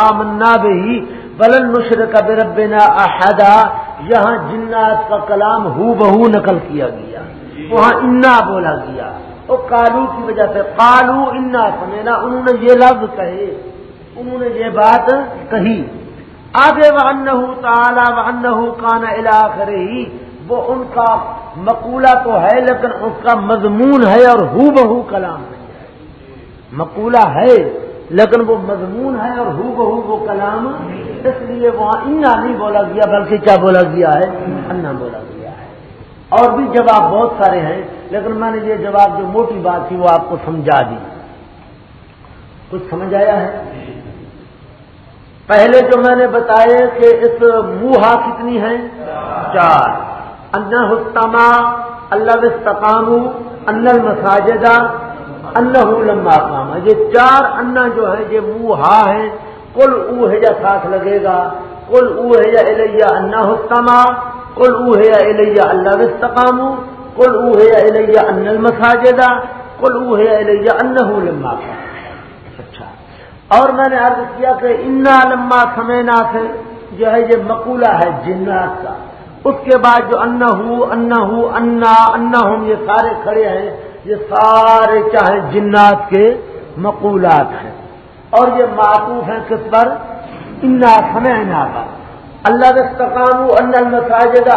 آمنا بہی بلن نشر کا بربنا احدا. یہاں جنات کا کلام ہو بہو نقل کیا گیا، وہاں انا بولا گیا۔ وہ کالو کی وجہ سے کالو انا سمینا، انہوں نے یہ لفظ کہے، انہوں نے یہ بات کہی۔ آگے وہ تعالی و کانا علاق رہی وہ ان کا مقولہ تو ہے لیکن اس کا مضمون ہے اور ہو بہو کلام نہیں ہے۔ مقولہ ہے لیکن وہ مضمون ہے اور ہو بہو وہ کلام، اس لیے وہاں انا نہیں بولا گیا، بلکہ کیا بولا گیا ہے؟ انا بولا گیا ہے۔ اور بھی جواب بہت سارے ہیں، لیکن میں نے یہ جواب جو موٹی بات تھی وہ آپ کو سمجھا دی۔ کچھ سمجھ آیا ہے؟ پہلے جو میں نے بتایا کہ اس موہا کتنی ہیں؟ چار۔ ان حتما اللہ استقام ان المساجدہ ان لمبا کام یہ چار انا جو ہے یہ موہا ہے کل او ہے ساتھ لگے گا۔ کل او ہے الیا انا حتما کل او ہے الیا اللہ استقام کل او ہے الیا ان المساجدہ کل او ہے الیا ان لمبا کام اور میں نے عرض کیا کہ انا لما سمینا سے جو ہے یہ مقولہ ہے جنات کا۔ اس کے بعد جو انا ہو انا ہو انا انا ہوں یہ سارے کھڑے ہیں، یہ سارے چاہے جنات کے مقولات ہیں۔ اور یہ معطوف ہیں کس پر؟ انا سمینا کا اللہ کے تقام ان المساجد